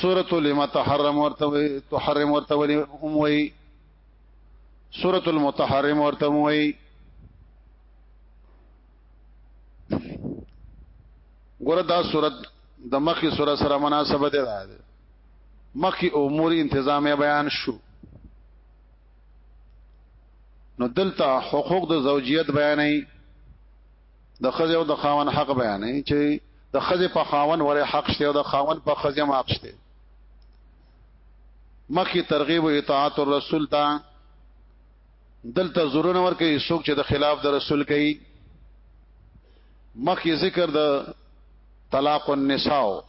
[SPEAKER 1] سورۃ لما تحرم ورته تحرم ورته ولي هم وي سورۃ المتحرم ورته هم وي ګوره دا سورۃ د مخکې سورۃ سره مناسبه ده مخکې امور انتظامیه بیان شو نو دلته حقوق د زوجیت بیانې د خزه او د خاون حق بیانې چې د خزه په خاون وره حق شته او د خاون په خزه ما حق شته مخکې ترغیب اطاعت الرسول ته دلته زورونه ورکې څوک چې د خلاف د رسول کوي مخکې ذکر د طلاق النساء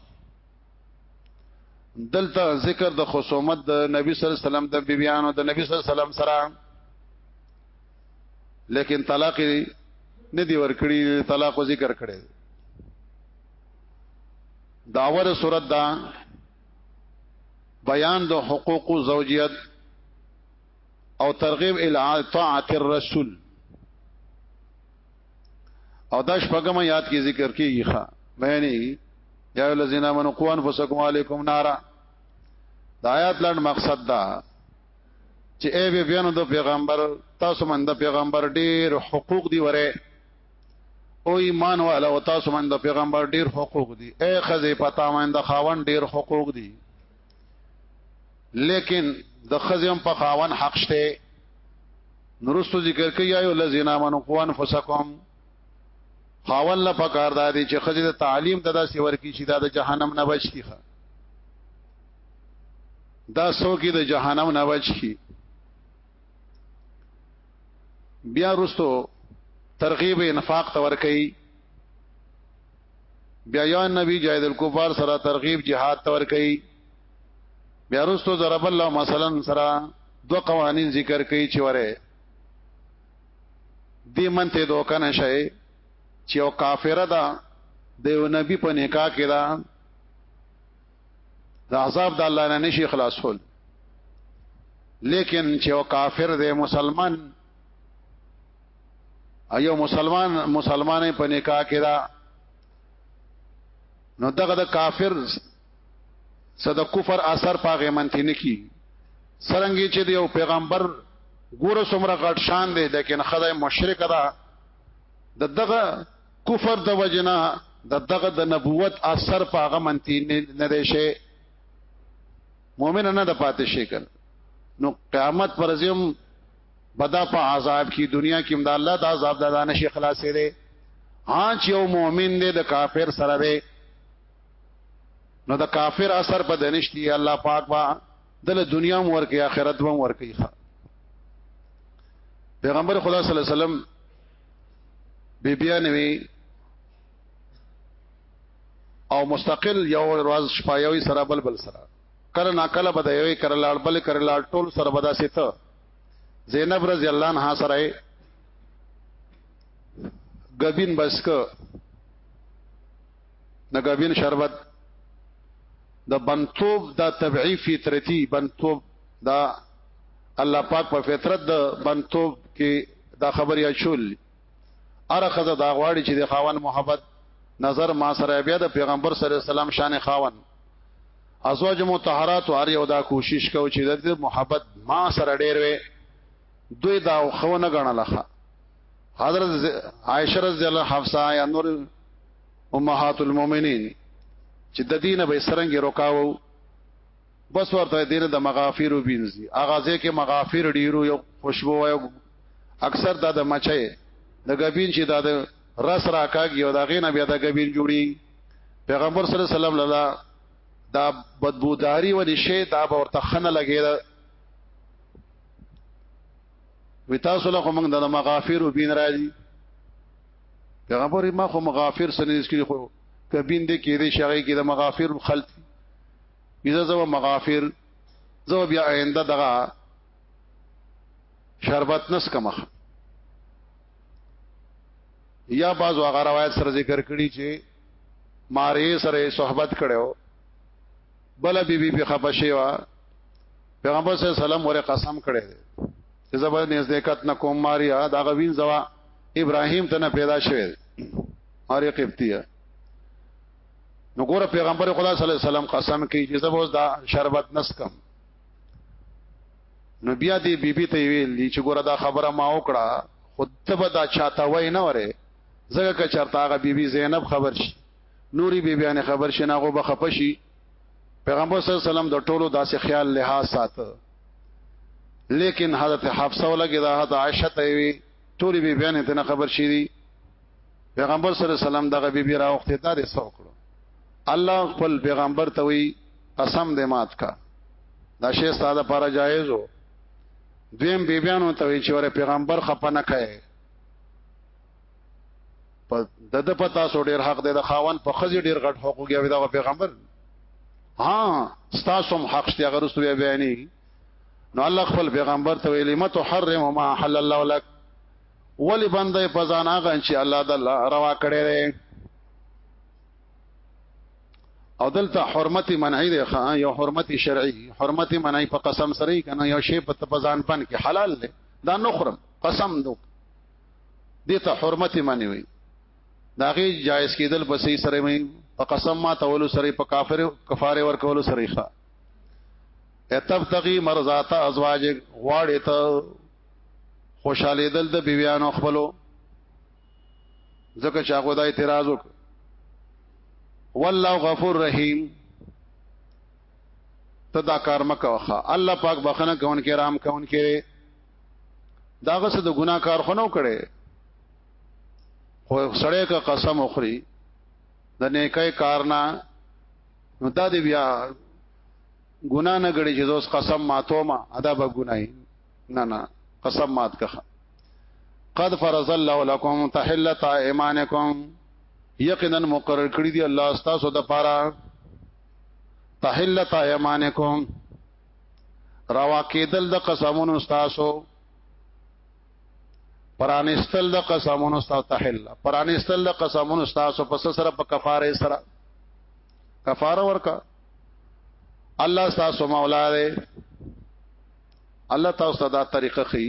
[SPEAKER 1] دلته ذکر د خصومت د نبی صلی الله علیه وسلم د بیبیانو د نبی صلی الله علیه وسلم سره لیکن طلاق نه دی ورکړي طلاق ذکر کړي داور صورت دا بیان د حقوق زوجیت او ترغیب الی طاعت الرسول او دا شپږم یاد کی ذکر کیږي ښا معنی یا الذین آمنوا قوا انفسکم علیکم نارا دا آیات لاند مقصد دا چې ای بی بیانو د پیغمبر تاسو من د پیغمبر ډیر حقوق دی وره او ایمان والا او تاسو من د پیغمبر ډیر حقوق دی ای خزه پتا من د خاون ډیر حقوق دی لیکن د خزم په خاون حق شته نورستو ذکر کوي یا الذین آمنوا قوا انفسکم خاون لا پکار دادی چې خزه د تعلیم ددا سیور کی شي دا د جهنم نه بچ کیخه دا سوکی د جهنم نه بچ کی بیا رستو ترغیب انفاق ته ور کوي بیا یا نبی جاهد الکفار سره ترغیب jihad ته ور کوي بیا رستو ضرب الله مثلا سره دو قوانین ذکر کوي چې وره دې منته دوکه نشي چې او کافر ده د یو نبی په نکاح کې دا د عذاب د الله نه نشي خلاصول لیکن چې او کافر دی مسلمان ایو مسلمان مسلمانې په نکاح کې دا نو دغه د کافر صد کفر اثر پاغه منتی نه کی سرنګي چې دی او پیغمبر ګوره سمره غټ شان دی لیکن خدای مشرک دا د دغه کفر د وجنا د دغه د نبوت اثر په هغه منتی نه دی شي مؤمن نه د پاتې شي کړ نو قیامت پر زم بدا په عذاب کې دنیا کې امدا الله د عذاب د دانه شي خلاصې دی ها چې یو مؤمن دی د کافر سره دی نو د کافر اثر په دنشتي الله پاک با دل دنیا مو ورکه آخرت مو ورکه پیغمبر خدا صلی الله علیه وسلم بیبیان وی او مستقل یو ورځ شپه یو سره بل بل سره کله نا کله بده یو کړه لاړ بل کړه لاړ ټول سره بدا سیت زینب رضی الله عنها سره غبین بس ک د غبین شربت د بنتوب دا طبيعي فطرتي بنتوب دا الله پاک په فطرت د بنتوب کې دا خبرې اچول اره خزه دا غواړي چې د خاون محبت نظر ما سره بیا د پیغمبر صلی الله علیه وسلم شان خاون ازواج متطهرات هر یو دا کوشش کو چې د محبت ما سره ډیر وي دوی دا خونه غنلخه حضرت عائشہ رضی الله حفصه یا نور امهات المؤمنین چې د دینه به سرنګ روکاو بس ورته دینه د مغافیر وبینځي اغه ځکه مغافیر ډیرو یو خوشبو وایو اکثر دا د مچي د غبین چې دا د رس راکاږي او دا غینه بیا د غبین جوړي پیغمبر صلی الله علیه وسلم لاله دا بدبوداری و نشه دا ورته خنه لګیدا وی تاسو له موږ د مغافر وبین راځي پیغمبر ما خو مغافر سره نس کې خو کبین دې کې دې شغې کې د مغافر خلط اذا زو مغافر زو بیا آینده دغه شربت نس کمخ یا بعض هغه روایت سره ذکر کړي چې مارې سره صحبت کړو بل بی بی بی خپشي وا پیغمبر صلی الله علیه وسلم ور قسم کړي چې زبر نزدېکت نه کوم ماریا دا غوین زوا ابراهیم ته نه پیدا شوی ماریا قبطیه نو ګوره پیغمبر خدا صلی الله علیه وسلم قسم کوي چې زبر دا شربت نسکم نو بیا دې بیبي ته ویل چې ګوره دا خبره ما وکړه خود ته به دا چاته وای نه وره زګه که چرته هغه بیبي زینب خبر شي نوري بي بیان خبر شنه غو بخپشي پیغمبر صلی الله علیه وسلم د ټولو داسې خیال لحاظ ساته لیکن حضرت حفصه ولګی دا حضرت عائشه ته وی ټولې بي بیان ته خبر شي دي پیغمبر صلی الله علیه وسلم دغه بي بي راوخته دا دې سوکړو الله خپل پیغمبر ته وی قسم دې مات کا دا شی ساده لپاره جایز وو دویم بیبیانو ته وی چې ور پیغمبر خپنه کړي په د د پتا سو ډیر حق دی د خاون په خزي ډیر غټ حقوق دی دا پیغمبر ها تاسو هم حق شته اگر رسول بیانې نو الله خپل پیغمبر ته ویلی مت حرم ما حل الله لك ولی بندې پزان هغه چې الله د روا کړی دی او دلته حرمت منعی دی خان یو حرمت شرعی حرمت منعی په قسم سره کنه یو شی په پزان پن کې حلال دی دا نخرم قسم دوک دي ته حرمت معنی وي داغه جایز کېدل په صحیح سره مې په قسم ما تولو سره په کافر کفاره ور کولو سره ښه اتبتغي مرزات ازواج غواړې ته خوشاله دل د بیویانو خپلو ځکه چې هغه د اعتراض وک والله غفور رحیم تدا کار مکوخه الله پاک بخنه کون کې رحم کون کې داغه څه د ګناه کار خنو کړي خو سړی کا قسم اخري د نیکه کار نه نو دا دی بیا ګنا نه غړي چې دوس قسم ماتو ما ادا به ګناي نه نه قسم مات کخه قد فرض الله لكم تحلت ايمانكم یقینا مقرر کړی دی الله تاسو د پاره تحلت ايمانكم روا کېدل د قسمونو تاسو پرانستل د قسمونو تاسو تحل پرانستل د قسمونو تاسو پس سره په کفاره سره کفاره ورکا الله تاسو مولا دی الله تاسو دا طریقه خي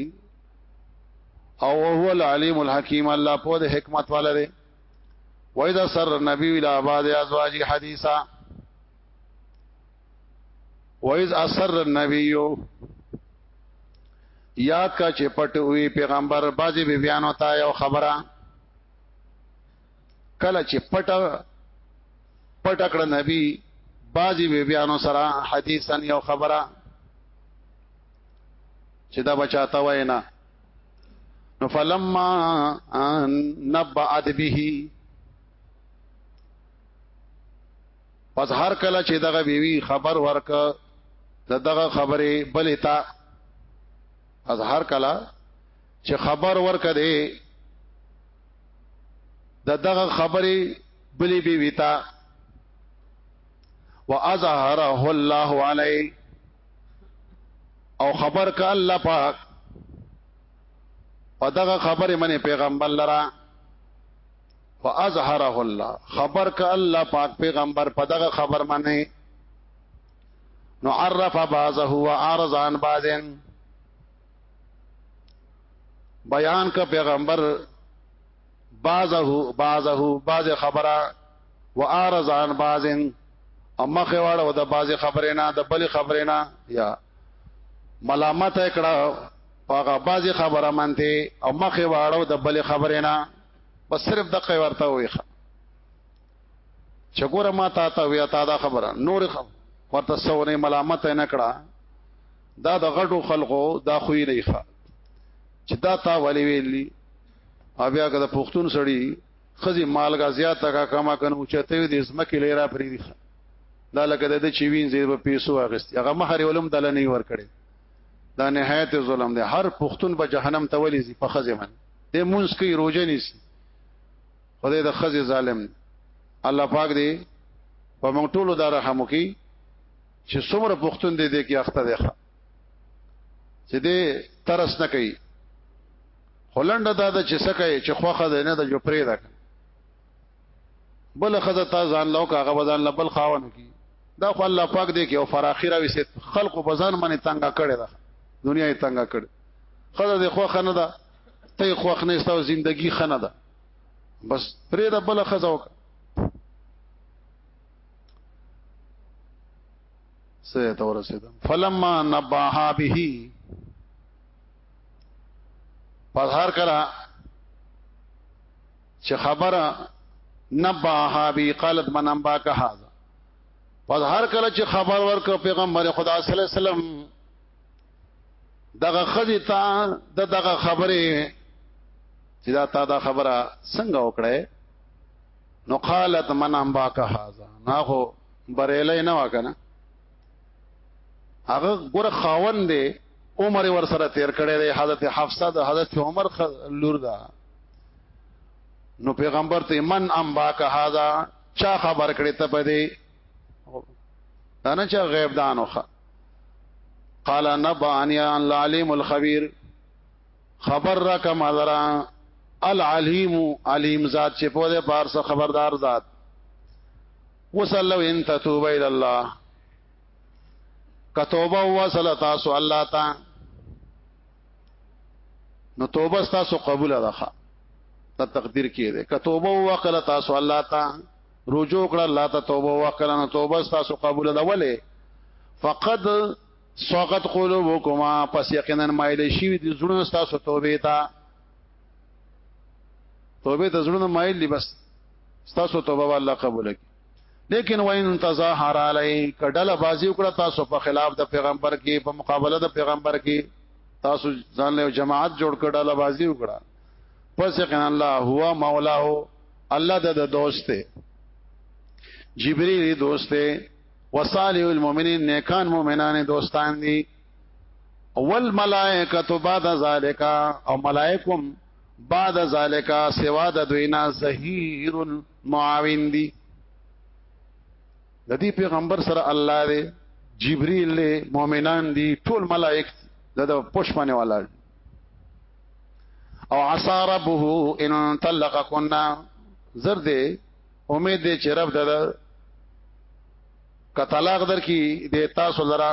[SPEAKER 1] او هو العلیم الحکیم الله په د حکمت والا دی وایدا سر نبی ویلا آباد ازواجی حدیثا وایز اثر النبی یاد کا چې پټ وی پیغمبر بازي بی بیان ہوتا یو خبره کله چې پټ پټ کړ نبی بازي بی بیانو سره حدیثا یو خبره چې دا بچاته وینا نو فلما نبعت به پس هر کله چې دغه بیوی خبر ورک د دغه خبره بلې تا از هر کله چې خبر ورک دی د دغه خبره بلې بیوی تا واظهره الله علی او خبر ک الله پاک په دغه خبره منی پیغمبر لره فاظهره الله خبر ک الله پاک پیغمبر په دغه خبر باندې نو عرف بعضه و اعرض عن بعضن بیان کا پیغمبر بعضه بعضه بعض خبره و اعرض عن بعضن اما خواړه د بعض خبره نه د بل خبره نه یا ملامت کړه هغه بعضی خبره مانته او مخه واړو د بل خبره نه بس صرف دغه ورته ویخه چګور ما تا ته ویا تا دا خبره نور ورته سونه ملامت نه کړه دا د غټو خلقو دا خوې نه ښه چې دا تا ولې ویلی او بیا که د پښتون سړی خزي مالګه زیاته کا کما کنه او چته دې زمکه لیرا پرې دی دا لکه د چی وین زیر په پیسو اغست هغه مہر علم دل نه ور کړی دا نهایت ظلم دی هر پښتون به جهنم ته ولې زی په خزه باندې د مونږ کوي روزه نیسي خدای د خزه ظالم الله پاک دې په موږ ټولو دا رحم وکي چې څومره پښتون دې دې کې اخته دی چې دې ترس نه کوي هولنډ دا د چې سکه چې خوخه ده نه د جو پرې ده بل خزه تا ځان لو کاغه بدن لبل خاون کی دا خو الله پاک دې کې او فراخره وي ست خلق بزن باندې تنګا کړي دا دنیا یې تنګا کړي خزه دې خو خنه ده ته خو خنه استو ژوندۍ خنه ده بس پرې دا بل خزه وک سه تور سیدم فلما نباها به پس هر کله چې خبره نباها بی قالت من انباک هذا پس هر کله چې خبر ورک پیغمبر خدا صلی الله علیه وسلم دغه خدي تا د دغه خبره چې دا تا دا خبره څنګه وکړه نو قالت من انباک هذا نه هو بریلې نه وکنه هغه ګور خاون دی عمر ور سره تیر کړی دی حضرت حفصه د حضرت عمر لور ده نو پیغمبر ته من ام باک هاذا چا خبر کړی ته پدې انا چا غیب دانو خ قال نبانی ان العلیم الخبیر خبر را کم حضرا العلیم علیم ذات چې په دې پار څه خبردار ذات وصلو ان تتوب الى الله کتوبه وصل تاسو الله تا نو توبه تاسو قبول ده ته تقدیر کې ده کتوبه وکړه تاسو الله تا رجوع کړه الله ته توبه وکړه نو توبه تاسو قبول ده ولې فقد سوقت قلوبکما پس یقینا مایل شي د زړونو تاسو توبه تا توبه ته زړونو مایل بس تاسو توبه الله قبول کړي لیکن وین تظاهر علی کډله بازی وکړه تاسو په خلاف د پیغمبر کې په مقابله د پیغمبر کې تاسو ځان له جماعت جوړ کړه بازی وکړه پس کنا الله هو مولا هو الله د دوست جبرئیل دوست وصالح المؤمنین نیکان مؤمنان دوستان دي اول ملائکه بعد ذالک او ملائکم بعد ذالک سوا د دوینا ظهیر معاون دی د دې پیغمبر سره الله دی جبرئیل دی مؤمنان دی ټول ملائک د پښمنه والا او عسى ربه ان طلقكن زر دې امید دې چې رب د کطلاق در کی دې تاسو لرا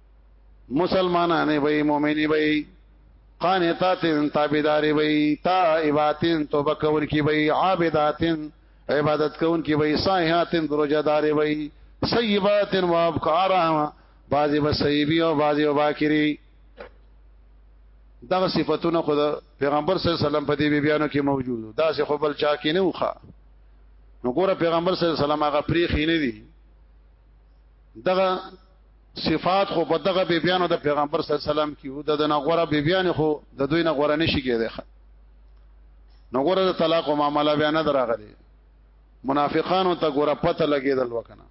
[SPEAKER 1] مسلمانانه وي مؤمني وي قانتات تابعداري وي تائبات توبه کول کی وي عابدات عبادت کول کی وي صائحات روزه داري وي سیبات و ابکارا بعضی و سیبی او بعضی و باکری دغه صفاتونه خود پیغمبر صلی الله علیه وسلم په دې بیانو کې موجود دا څه خپل چا کې نه وخه نو ګوره پیغمبر صلی الله علیه وسلم هغه پریخ نه دي دغه صفات خو په دغه بیبیانو د پیغمبر صلی الله علیه وسلم کې وو د دنه غوړه بیبیان خو د دوی نه غوړه نشي کېدای نو غوړه د طلاق او معاملې بیا نه دراغلي منافقانو ته ګوره پته لګېدل وکنه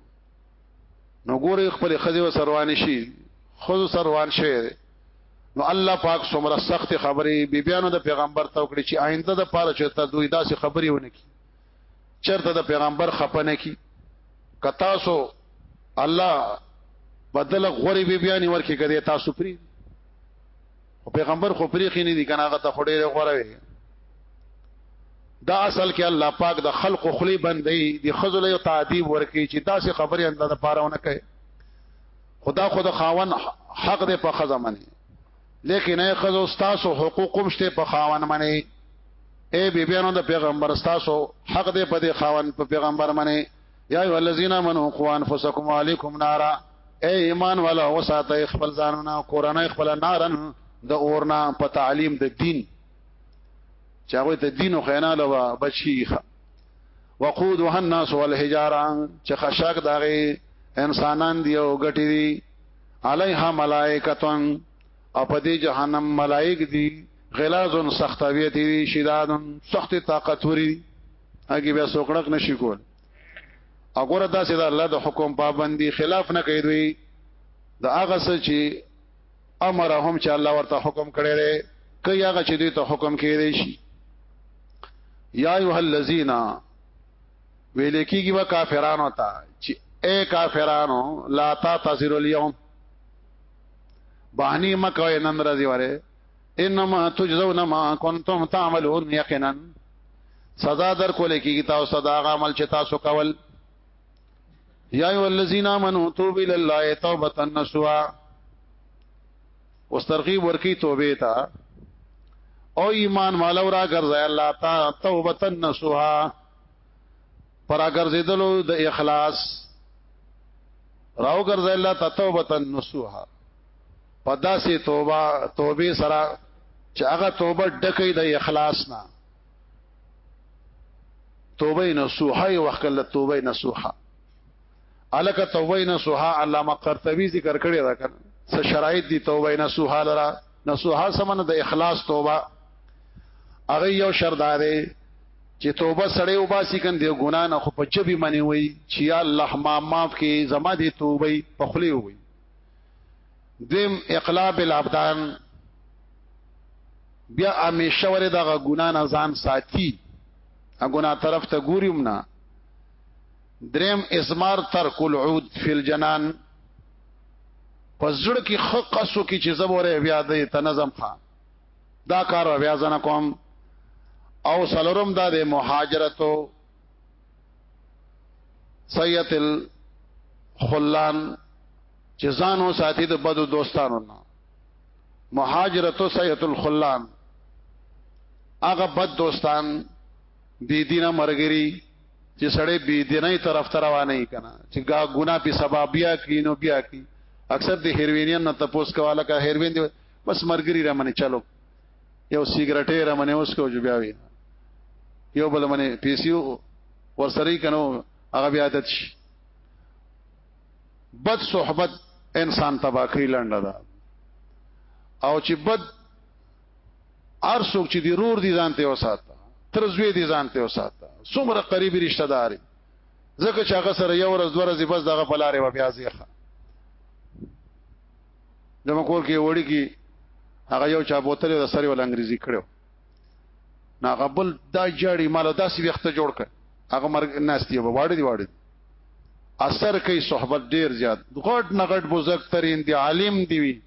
[SPEAKER 1] نو ګوره خپل خزي و سروان شي خود سروان شي نو الله پاک څومره سخت خبرې بیبیانو د پیغمبر ته وکړي چې آینده د پاره چې ته دوی داسې خبرې ونه کی چرته د پیغمبر خپنه کی کتا سو الله بدل غوري بي بیان ورکه کړي تاسو پری او پیغمبر خو پری خې نه دي کنه هغه ته خړې غوره وي دا اصل کې الله پاک د خلق خلی بندي د خذل او تعذيب ورکی چې تاسو خبرې اندازه پاره ونه کوي خدا خود خاون حق دې په خزمنه لیکن اے خزو تاسو حقوق هم شته په خاون منی اے بی بیانو د پیغمبر تاسو حق دې په دې خاون په پیغمبر منی یا ایو الذین منو قوان فسکم علیکم نارا اے ایمان والا وساته خپل ځانونه قرانه خپل نارن د اورنا په تعلیم د دین چاغه ته دین او خیانه لوا بچی وقودها الناس والحجاره چې خشاک داغه انسانان دی او غټی دی علیها ملائکتن او په دې جهنم ملائک دي غلازن سختوی دي شدادن سخت طاقتوري هغه بیا سوکړک نشي کول اګوره دا چې دا الله د حکم پابندي خلاف نه کوي دوی د هغه څه چې امرهم چې الله ورته حکم کړی دی کوي هغه چې دوی ته حکم کړی شي یا ایه الذین ویل کېږي وا کافرانو ته چې اے کافرانو لا تا تذر اليوم بانی مکوې نن راځي وره انما تجزون ما كنتم تعملون یقینا سزا در کول کیږي تاسو دا عمل چې تاسو کول یا ایو الذین آمنو توبوا الی الله توبه نصوا واسترغیب ورکی توبه تا او ایمان مالو را ګرځي الله تا توبه نصوا پر اگرزیدلو د اخلاص راو ګرځي الله توبه نصوحا پدا سي توبه توبه سره چې هغه توبه ډکې د اخلاص نه توبه نصوحا یو وخت له توبه نصوحا الک توبه نصوحا علامه قرطبي ذکر کړی دا کړ څه شرایط دي توبه نصوحا لره نصوحا سمنه د اخلاص توبه هغه یو شردارې چې توبه سړی وباسي کن دی ګنا نه خو په جبي منی وي چې یا الله ما معاف کې زما دې توبه په خلی وي دیم اقلاب الابدان بیا همیشه ور دغه ګنا نه ځان ساتي ګنا طرف ته ګوریم نه دریم اسمار ترک العود فی الجنان پزړ کې خقصو کې چې زبوره بیا د تنظم خا دا کار بیا زنه کوم او سلورم دا د مهاجرتو سید الخلان چې ځانو ساتي د بدو دوستانو نه مهاجرتو سید الخلان هغه بد دوستان دی دینه مرګري چې سړی بی دیني طرف ته روانه کنا چې ګا ګنا په سبب بیا کینو بیا کی اکثر د هیروینین نه تپوس کواله کا هیروین دی بس مرګری را منی چلو یو سیګریټ را منی اوس کو جو بیا وی یو بل منی پیسیو ورسری کنو هغه بیا عادت شي بد صحبت انسان تباہ کوي لنډه ده او چې بد ارسوک چې دی رور دي ځان ته وسات تر زوی دي ځان ته وسات څومره قریبي رشتہ داري ځکه چې هغه سره یو ورځ دوه ورځې بس دغه پلارې و بیا ځیخه زمو کور کې وړي کې هغه یو چا بوتل د سره ول انګریزي کړو نا غبل دا جړی مال داسې وخت جوړ کړ هغه مرګ ناشتي به واړی دی واړی اثر کوي صحبت ډیر زیات غټ نغټ بزرګ ترین دی عالم دی وی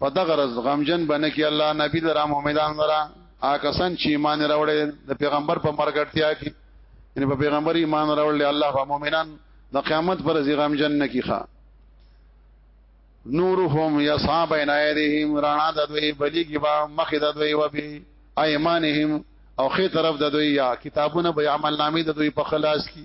[SPEAKER 1] په دغه ورځ غمجن بنه کې الله نبی لرا مؤمنان لرا آکسان چې ایمان راوړې د پیغمبر په مرګړتیا کې ان په پیغمبر ایمان راوړل الله په مؤمنان د قیامت پر ځای غمجن نه کیخه نورهم یصا بین ایدیهم رانا د دوی بلی کی با مخ د دوی و بی ایمانهم او خې طرف د دوی یا کتابونه به عمل نامې د دوی په خلاص کی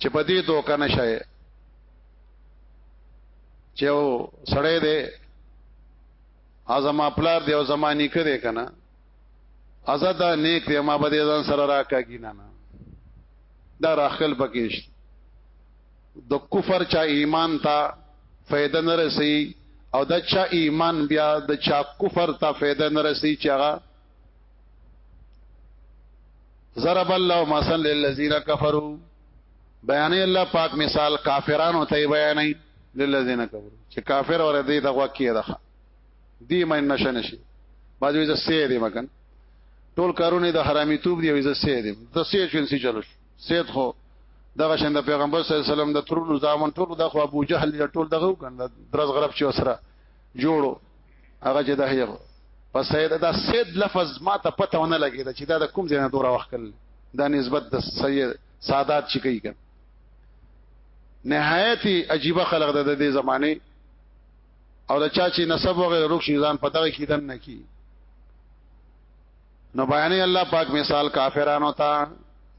[SPEAKER 1] چې په دې دوکه نشئ چې او سړی دی ازما پلار دی او زما نیکه دی کنه ازاد نیک دی ما به دې ځان سره راکاږي نه نه دا راخل پکېش د کفر چا ایمان تا فائدہ نه رسی او د چا ایمان بیا د چا کفر تا فائدہ نه رسی چې هغه ضرب الله مثلا للذین کفروا بیان الله پاک مثال کافرانو ته بیانې للذین کفروا چې کافر اور دې دغه کې ده دی مې نشه نشي باج وې زسه دې مکن ټول کارونه د حرامي توب دی وې زسه دې د سه شین سي چلو سید خو دغه شند پیغمبر صلی الله علیه وسلم د ترونو ځامن ټول د خو ابو جهل ټول دغه کند درز غرب چې وسره جوړو هغه چې د هیغه په سید دا سید لفظ ما ته پته ونه لګی دا چې دا د کوم ځای نه دوره وخکل دا نسبت د سید سادات چې کوي کن نهایت عجیب خلق د دې زمانه او د چا چې نسب وغه روښ ځان پته کې دن نه کی نو بیانې الله پاک مثال کافرانو ته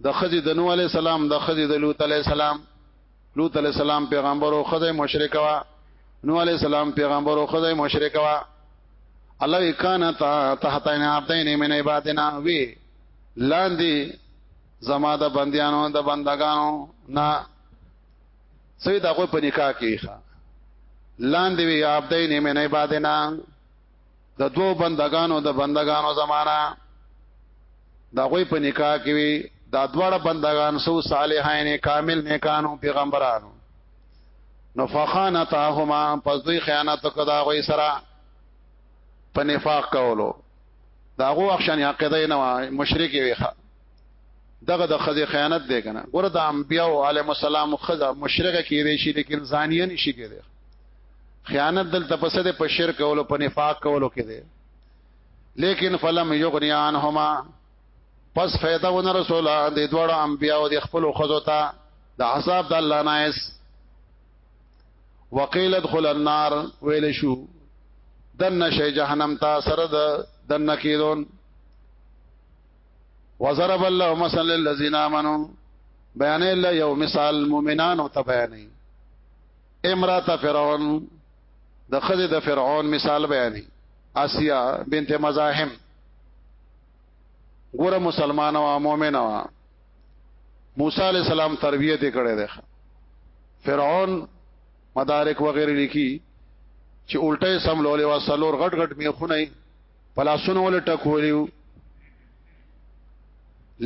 [SPEAKER 1] د خزې د نوح علی السلام د خزې د لوط علی السلام لوط علی السلام پیغمبر او خدای مشرک وا نو علی السلام پیغمبر او خدای مشرک وا الله وکانا تحتین عبدین من عبادنا وی لاندې زما د بندیانو د بندگانو نا سوی دا غو په نکاح کې ښا لاندې وی عبدین من عبادنا د دوو بندگانو د بندگانو زمانہ دا غوی په نکاح کې وی دا دواړه بندگان سو صالحین کامل نیکانو پیغمبرانو نو فخانتهما پس دوی خیانت کدا غوی سره په نفاق کولو دا غو اخشن عقیده نه مشرک وی دغه د خزه خیانت دی کنه ګوره د انبیو علیهم السلام خزه مشرکه کیږي شي لیکن زانیه نشي کیږي خیانت دلته پس ده په شرک کولو په نفاق کولو کې ده لیکن فلم یغنی عنهما پس فیدا ون رسول د دوړو انبیا او د خپل خزو ته د عذاب د الله نایس وقیل ادخل النار ویل شو دن شی جهنم تا سره د دن کیدون وضرب الله مثلا للذین آمنوا بیان الله یو مثال مؤمنان او تبیانی امراته فرعون د خزه د فرعون مثال بیانې اسیا بنت مزاحم ګوره مسلمان او مؤمن او موسی علی السلام تربیته کړې ده فرعون مدارک وغیرہ لیکي چې الټه سم لولې وا سلور غټ غټ میخونه پلاسونه ول ټکولیو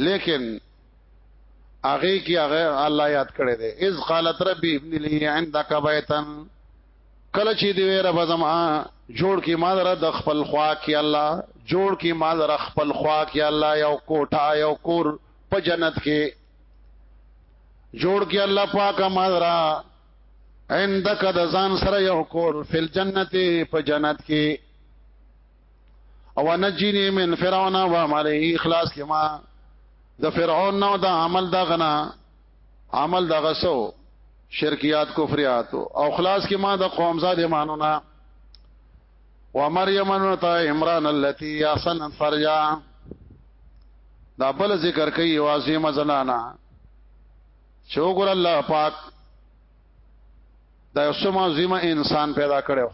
[SPEAKER 1] لیکن هغه کې هغه الله یاد کړی دی اذ قالت ربي ابن لي عندك بيتا کله چې دی ویره بزم جوړ کې ما در د خپل خوا کې الله جوړ کې ما در خپل خوا کې الله یو کوټه یو کور په جنت کې جوړ کې الله پاک ما در عندك د ځان سره یو کور فل جنت په جنت کې او نجینی من فرعون و عمله اخلاص کما د فرعون نو د عمل دا غنا عمل دا غسو شرکیات کفریات او خلاص کما د قوم ظالمانو نا و مریم انت عمران التي احسنت فرجا دا بل ذکر کوي واسیمه زنانا چوغور الله پاک دا سم عظیم انسان پیدا کړو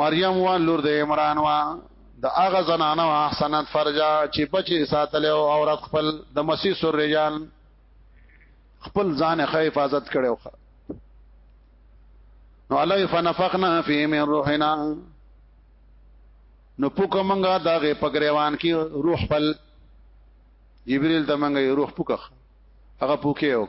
[SPEAKER 1] مریم وا لور د عمران وا د هغه زنانه احسنت فرجا چې بچي ساتل او عورت خپل د مسیح سر رجال خپل ځان ښه حفاظت کړو نو علی فنفقنا فی من روحنا نو پوکه منګه داغه پګریوان کی روح پل جبريل ته منګه روح پوکه هغه پوکه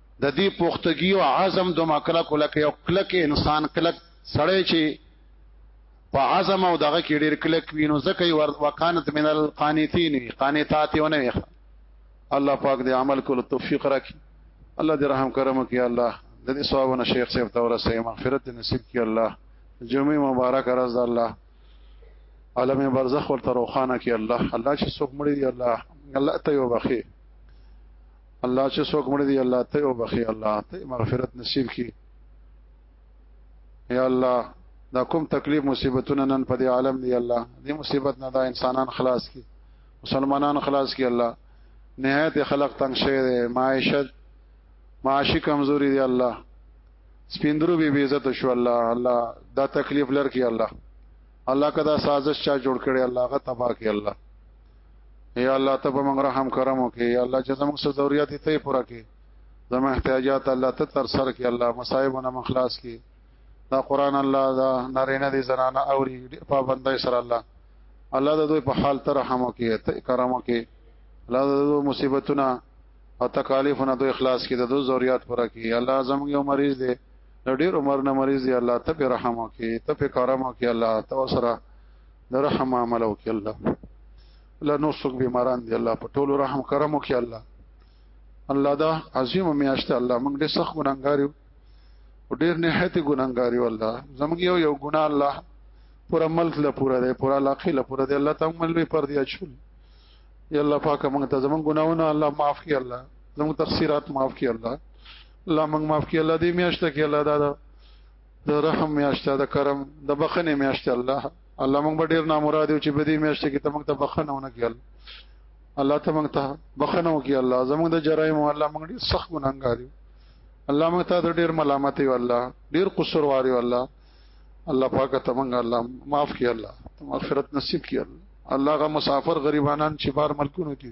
[SPEAKER 1] د دې پختګي او عزم د مکلک لکه یو کلک انسان کلک سړی چې په عزم او دغه کې ډیر کلک وینو زکه ور وکانت من القانتین قانتات ونه الله پاک دې عمل کولو توفیق راکړي الله دې رحم کرم وکړي الله د دې ثوابونه شیخ صاحب تور سه مغفرت نصیب کړي الله جمعه مبارک راز الله عالم برزخ ورته روخانه کړي الله الله چې څوک مړي الله الله ته یو بخي الله چې څوک مړ دي الله ته او بخي الله ته مغفرت نصیب کړي یا الله دا کوم تکلیف مصیبتونه نن په دې عالم دی الله دې مصیبت نه دا انسانان خلاص کړي مسلمانان خلاص کړي الله نهایت خلق تنگ شوی دی معاشت معاشي کمزوري دی الله سپیندرو به بی عزت شو الله الله دا تکلیف لر کی الله الله کدا سازش چا جوړ کړي الله غ تبا کې الله یا الله ته په موږ رحم کرم وکي یا الله چې زموږ سره ضرورت ته پوره کړي زموږ احتیاجات الله ته تر سر کې الله مصايبونه مخلاص کړي دا قران الله دا نارینه دي زنانه اوري په بندای سره الله الله د دوی په حال تر رحم وکي ته کرم وکي الله د دوی مصیبتونه او تکالیفونه دوی اخلاص کړي د دوی ضرورت پوره کړي الله زموږ یو مریض دی د ډیر عمر نه مریض دی الله ته په رحم وکي ته په کرم وکي الله ته وسره د رحم عمل وکي الله الله نو څوک بیماران دی الله په ټولو رحم کرم وکي الله الله دا عظیم میاشت الله موږ دې سخت ګناګاریو ډیر نهایت ګناګاریو الله زموږ یو یو ګنا الله پورا ملک له پورا دی پورا علاقې له پورا دی الله تعالی مل به پر دی اچول یا الله پاک موږ ته زموږ ګناونه الله معاف کړي الله زموږ تقصیرات معاف کړي الله الله موږ معاف کړي الله دې میاشت کې الله دا د رحم میاشت د کرم د بخنه میاشت الله الله موږ ډیر نامراد یو چې په دې میاشت کې ته موږ ته بخنه ونه کړي الله ته موږ ته بخنه وکړي الله زموږ د جرایم الله موږ ډیر سخت ګناګار یو الله موږ ته ډیر ملامت یو الله ډیر قصور واري الله الله پاک ته موږ الله معاف کړي الله مغفرت نصیب کړي الله هغه مسافر غریبانان چې بار ملکونو کې